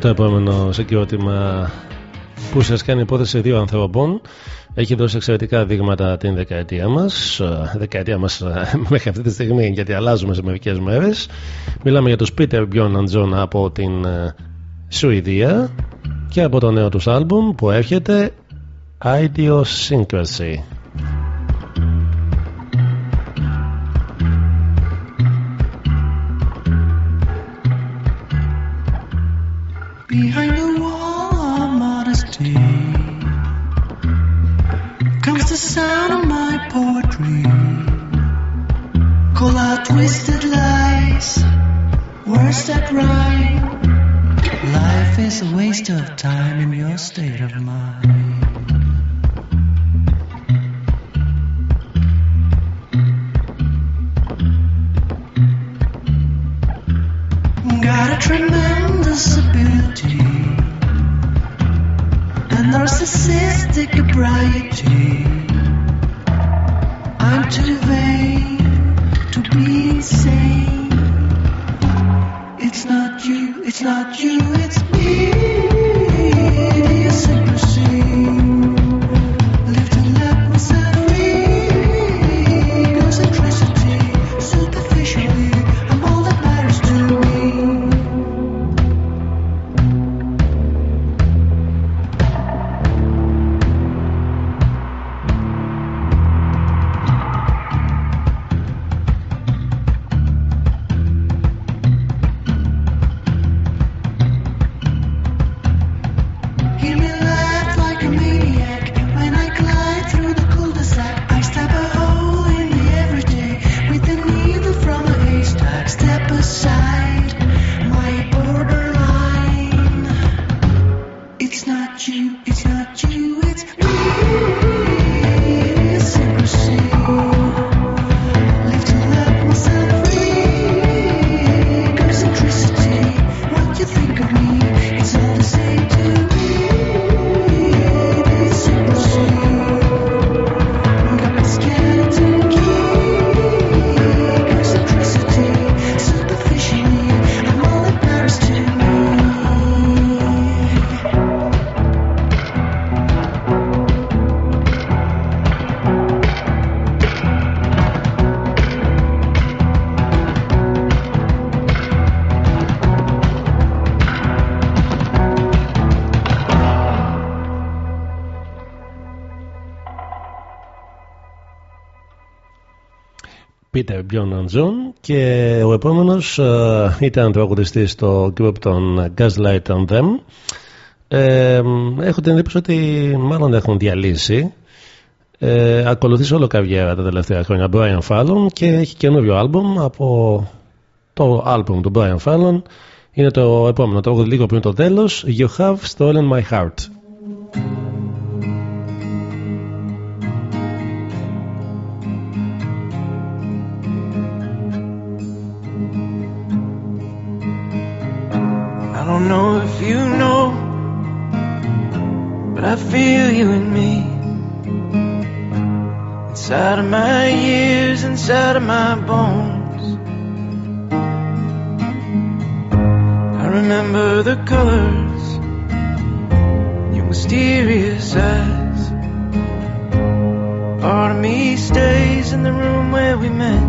Το επόμενο συγκρότημα που σας κάνει υπόθεση δύο ανθρώπων. Έχει δώσει εξαιρετικά δείγματα την δεκαετία μας δεκαετία μας μέχρι αυτή τη στιγμή γιατί αλλάζουμε σε μερικές μέρες. Μιλάμε για τους Peter Bjorn and John από την ε, Σουηδία και από το νέο τους άλμπουμ που έρχεται Idiosyncrasy Bjorn and John και ο επόμενος ε, ήταν τραγουδιστής στο group των Gaslight on Them. Ε, έχω την εντύπωση ότι μάλλον έχουν διαλύσει. Ε, ακολουθεί σε όλο καβιέρα τα τελευταία χρόνια Brian Fallon και έχει καινούριο άλμπουμ από το άλμπουμ του Brian Fallon. Είναι το επόμενο τραγούδι λίγο πριν το τέλος. You Have Stolen My Heart I feel you in me. Inside of my ears, inside of my bones. I remember the colors, your mysterious eyes. Part of me stays in the room where we met.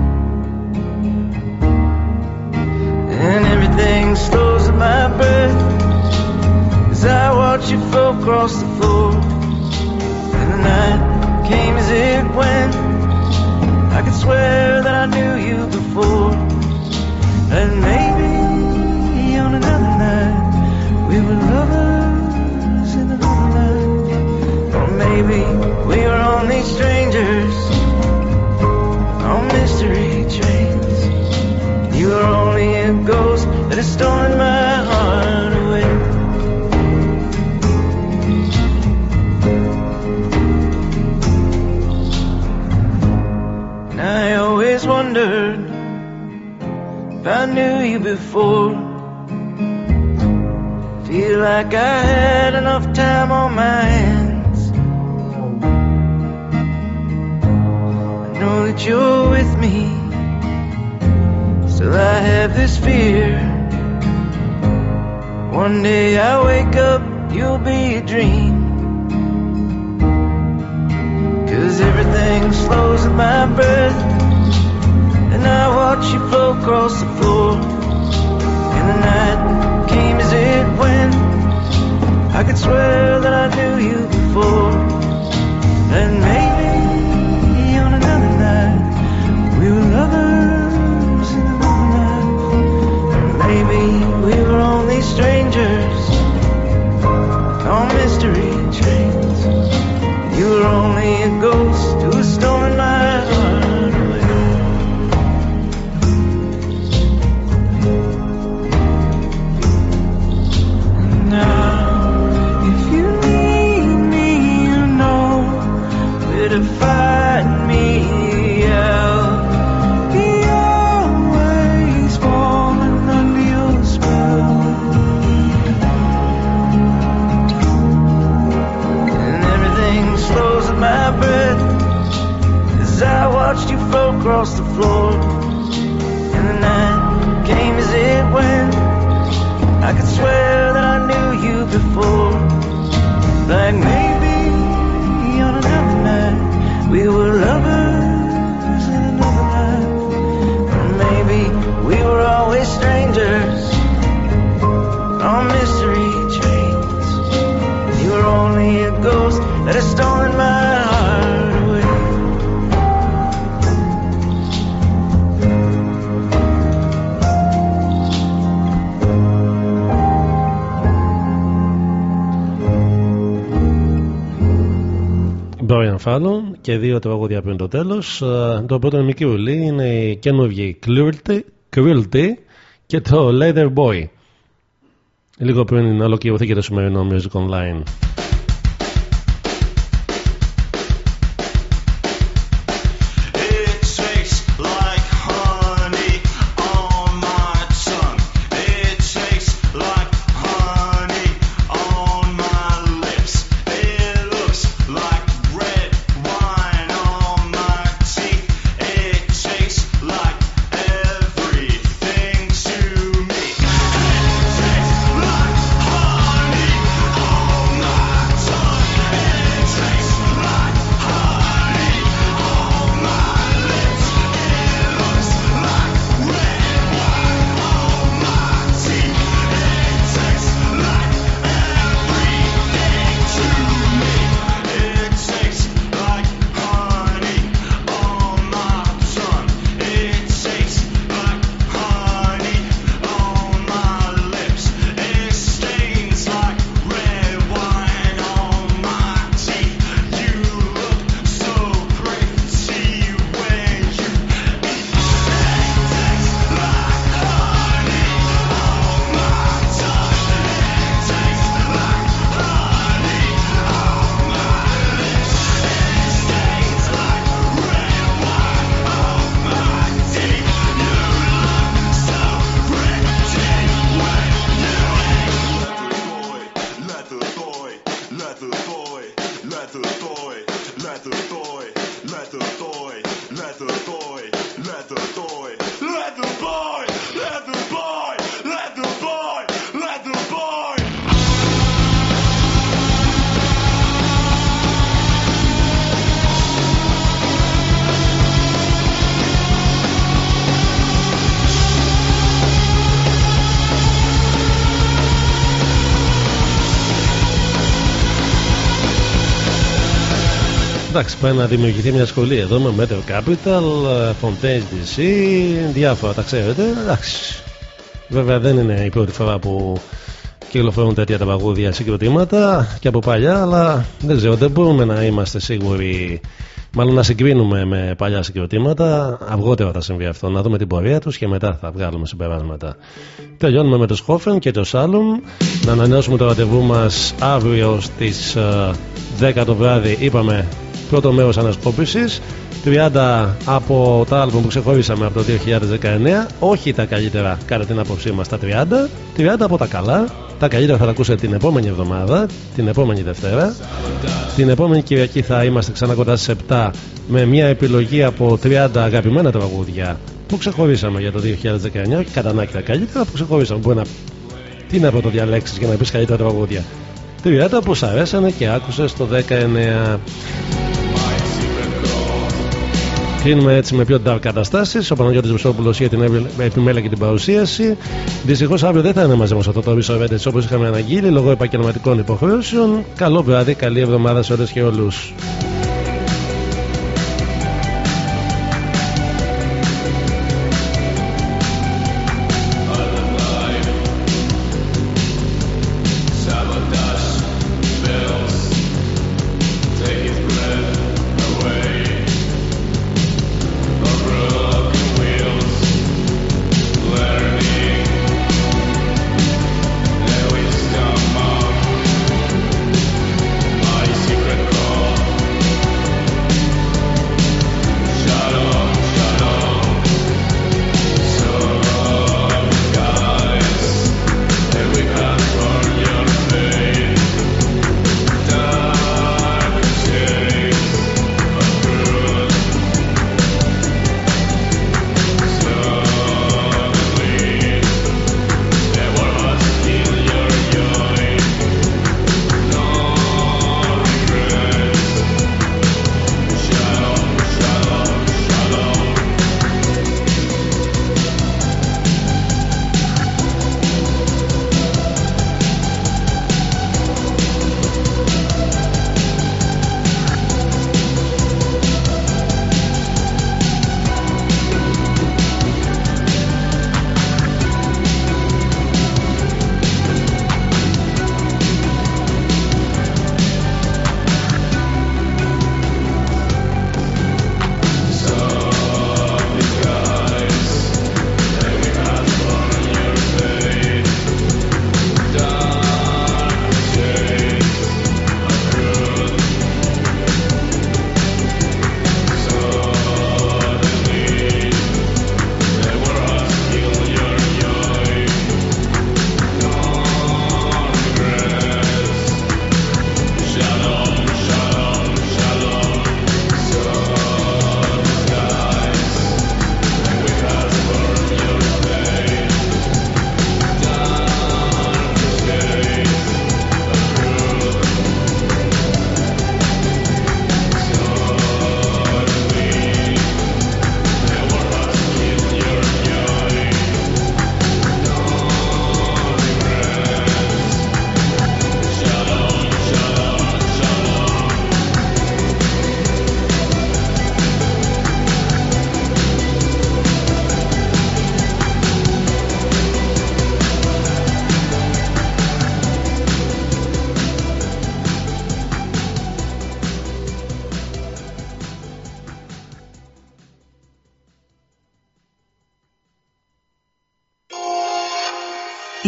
And everything slows in my breath As I watch you fall across the floor. And the night came as it went. I could swear that I knew you before. And maybe on another night We were lovers in another night Or maybe we were only strangers On mystery trains. You are only a ghost that has stolen my heart I knew you before. Feel like I had enough time on my hands. I know that you're with me. Still I have this fear One day I wake up, you'll be a dream. Cause everything slows at my breath. And I watch you flow across the floor. And the night τραγούδια πριν το τέλος. Το πρώτο είναι μικρή ουλή, είναι η καινούργια Cruelty, Cruelty και το Leather Boy. Λίγο πριν ολοκληρωθεί και το σημερινό Music Online. Εντάξει, πάει να δημιουργηθεί μια σχολή εδώ με Metro Capital, Fontaine DC, διάφορα τα ξέρετε. Εντάξει. Βέβαια δεν είναι η πρώτη φορά που κυκλοφορούν τέτοια τα παγούδια συγκροτήματα και από παλιά, αλλά δεν ξέρω, δεν μπορούμε να είμαστε σίγουροι. Μάλλον να συγκρίνουμε με παλιά συγκροτήματα. Αργότερα θα συμβεί αυτό. Να δούμε την πορεία τους και μετά θα βγάλουμε συμπεράσματα. Τελειώνουμε με το Σχόφεν και το Σάλουμ. Να ανανεώσουμε το ραντεβού μας αύριο στις 10 το βράδυ. Είπαμε πρώτο μέρος ανασκόπησης 30 από τα άλμπουμ που ξεχωρίσαμε από το 2019 όχι τα καλύτερα κατά την άποψή μας τα 30 30 από τα καλά. Τα καλύτερα θα τα ακούσετε την επόμενη εβδομάδα την επόμενη Δευτέρα. Την επόμενη Κυριακή θα είμαστε ξανά κοντά στις 7 με μια επιλογή από 30 αγαπημένα τραγούδια που ξεχωρίσαμε για το 2019 όχι κατά ανάγκη τα καλύτερα που ξεχωρίσαμε μπορεί να Τι να πρωτοδιαλέξει για να πεις καλύτερα τραγούδια. 30 που σ' αρέσανε και άκουσες το 19. Κλείνουμε έτσι με πιο dark καταστάσεις. Ο Παναγιώτης Βεσόπουλο για την επιμέλεια και την παρουσίαση. Δυστυχώς αύριο δεν θα είναι μαζί μας αυτό το Mission Reddit όπως είχαμε αναγγείλει λόγω επαγγελματικών υποχρεώσεων. Καλό βράδυ, καλή εβδομάδα σε όλες και όλους.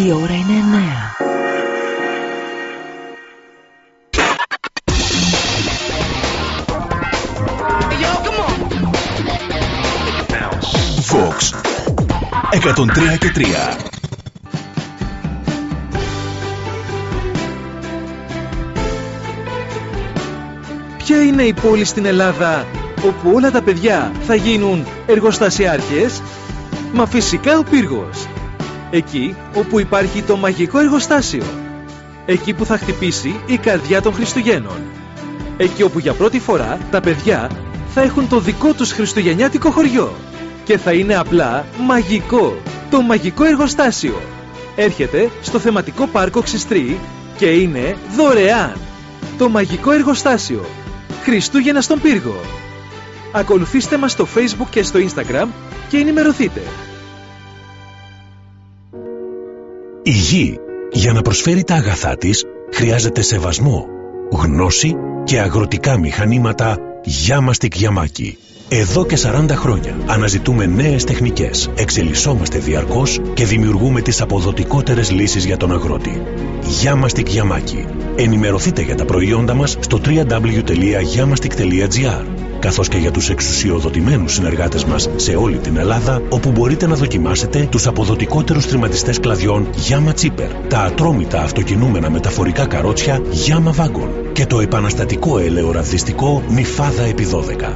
Η ώρα είναι 9. Vox 103 και 3 Ποια είναι η πόλη στην Ελλάδα όπου όλα τα παιδιά θα γίνουν εργοστασιάρχες; Μα φυσικά ο Πύργος. Εκεί όπου υπάρχει το μαγικό εργοστάσιο. Εκεί που θα χτυπήσει η καρδιά των Χριστουγέννων. Εκεί όπου για πρώτη φορά τα παιδιά θα έχουν το δικό τους χριστουγεννιάτικο χωριό. Και θα είναι απλά μαγικό. Το μαγικό εργοστάσιο. Έρχεται στο θεματικό πάρκο Ξιστρή και είναι δωρεάν. Το μαγικό εργοστάσιο. Χριστούγεννα στον πύργο. Ακολουθήστε μας στο Facebook και στο Instagram και ενημερωθείτε. Η γη για να προσφέρει τα αγαθά της χρειάζεται σεβασμό, γνώση και αγροτικά μηχανήματα Γιάμαστικ Γιαμάκι. Εδώ και 40 χρόνια αναζητούμε νέες τεχνικές, εξελισσόμαστε διαρκώς και δημιουργούμε τις αποδοτικότερες λύσεις για τον αγρότη. Γιάμαστικ Γιαμάκι. Ενημερωθείτε για τα προϊόντα μας στο www.yamastik.gr καθώς και για τους εξουσιοδοτημένους συνεργάτες μας σε όλη την Ελλάδα, όπου μπορείτε να δοκιμάσετε τους αποδοτικότερους τριματιστές κλαδιών Yama Chipper, τα ατρόμητα αυτοκινούμενα μεταφορικά καρότσια Yama Wagon και το επαναστατικό ελαιοραδιστικό Μιφάδα επί 12.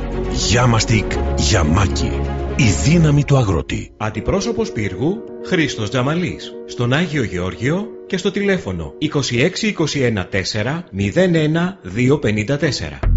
Yama Stick Yamaki. Η δύναμη του αγρότη. Αντιπρόσωπος πύργου Χρήστος Τζαμαλής. Στον Άγιο Γεώργιο και στο τηλέφωνο 2621 4 01 254.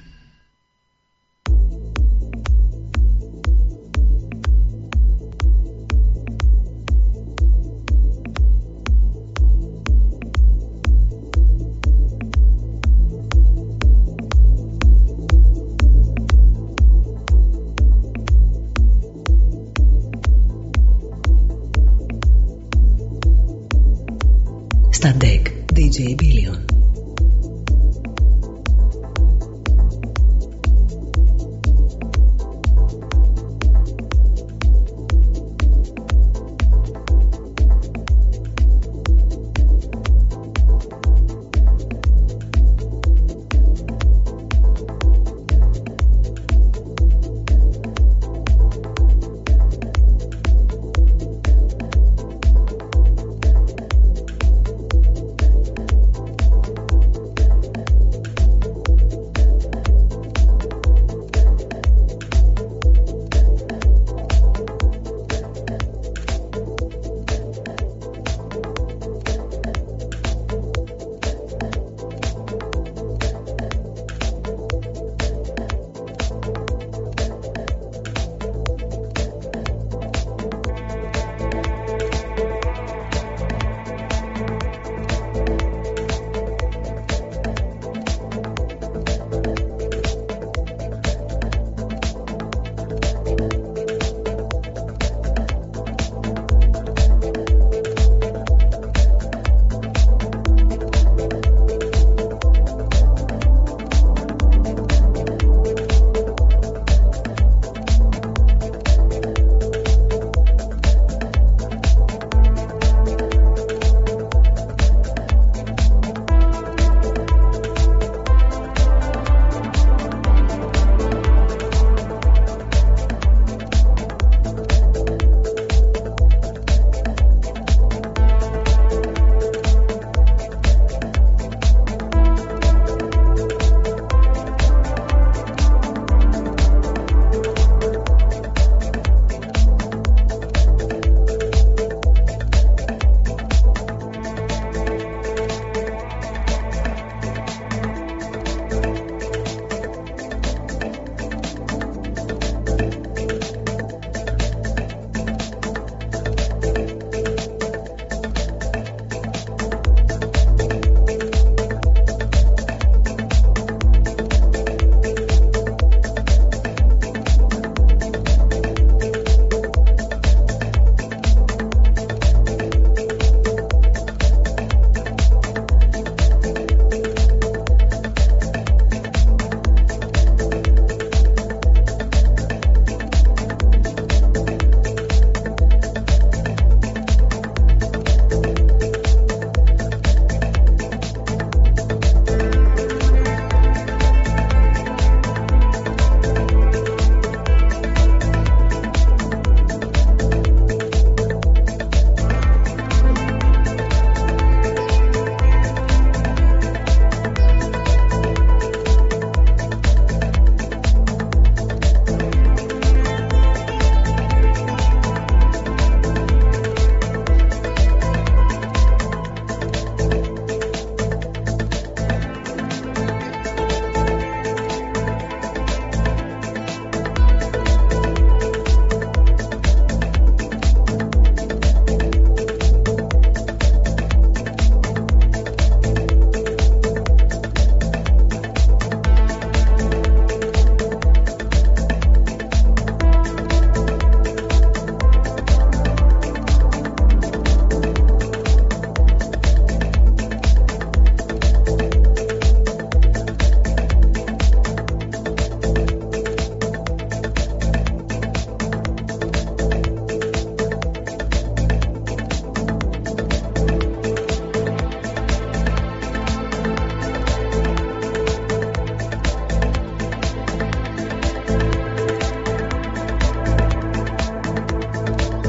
Στα DEC DJ Billion.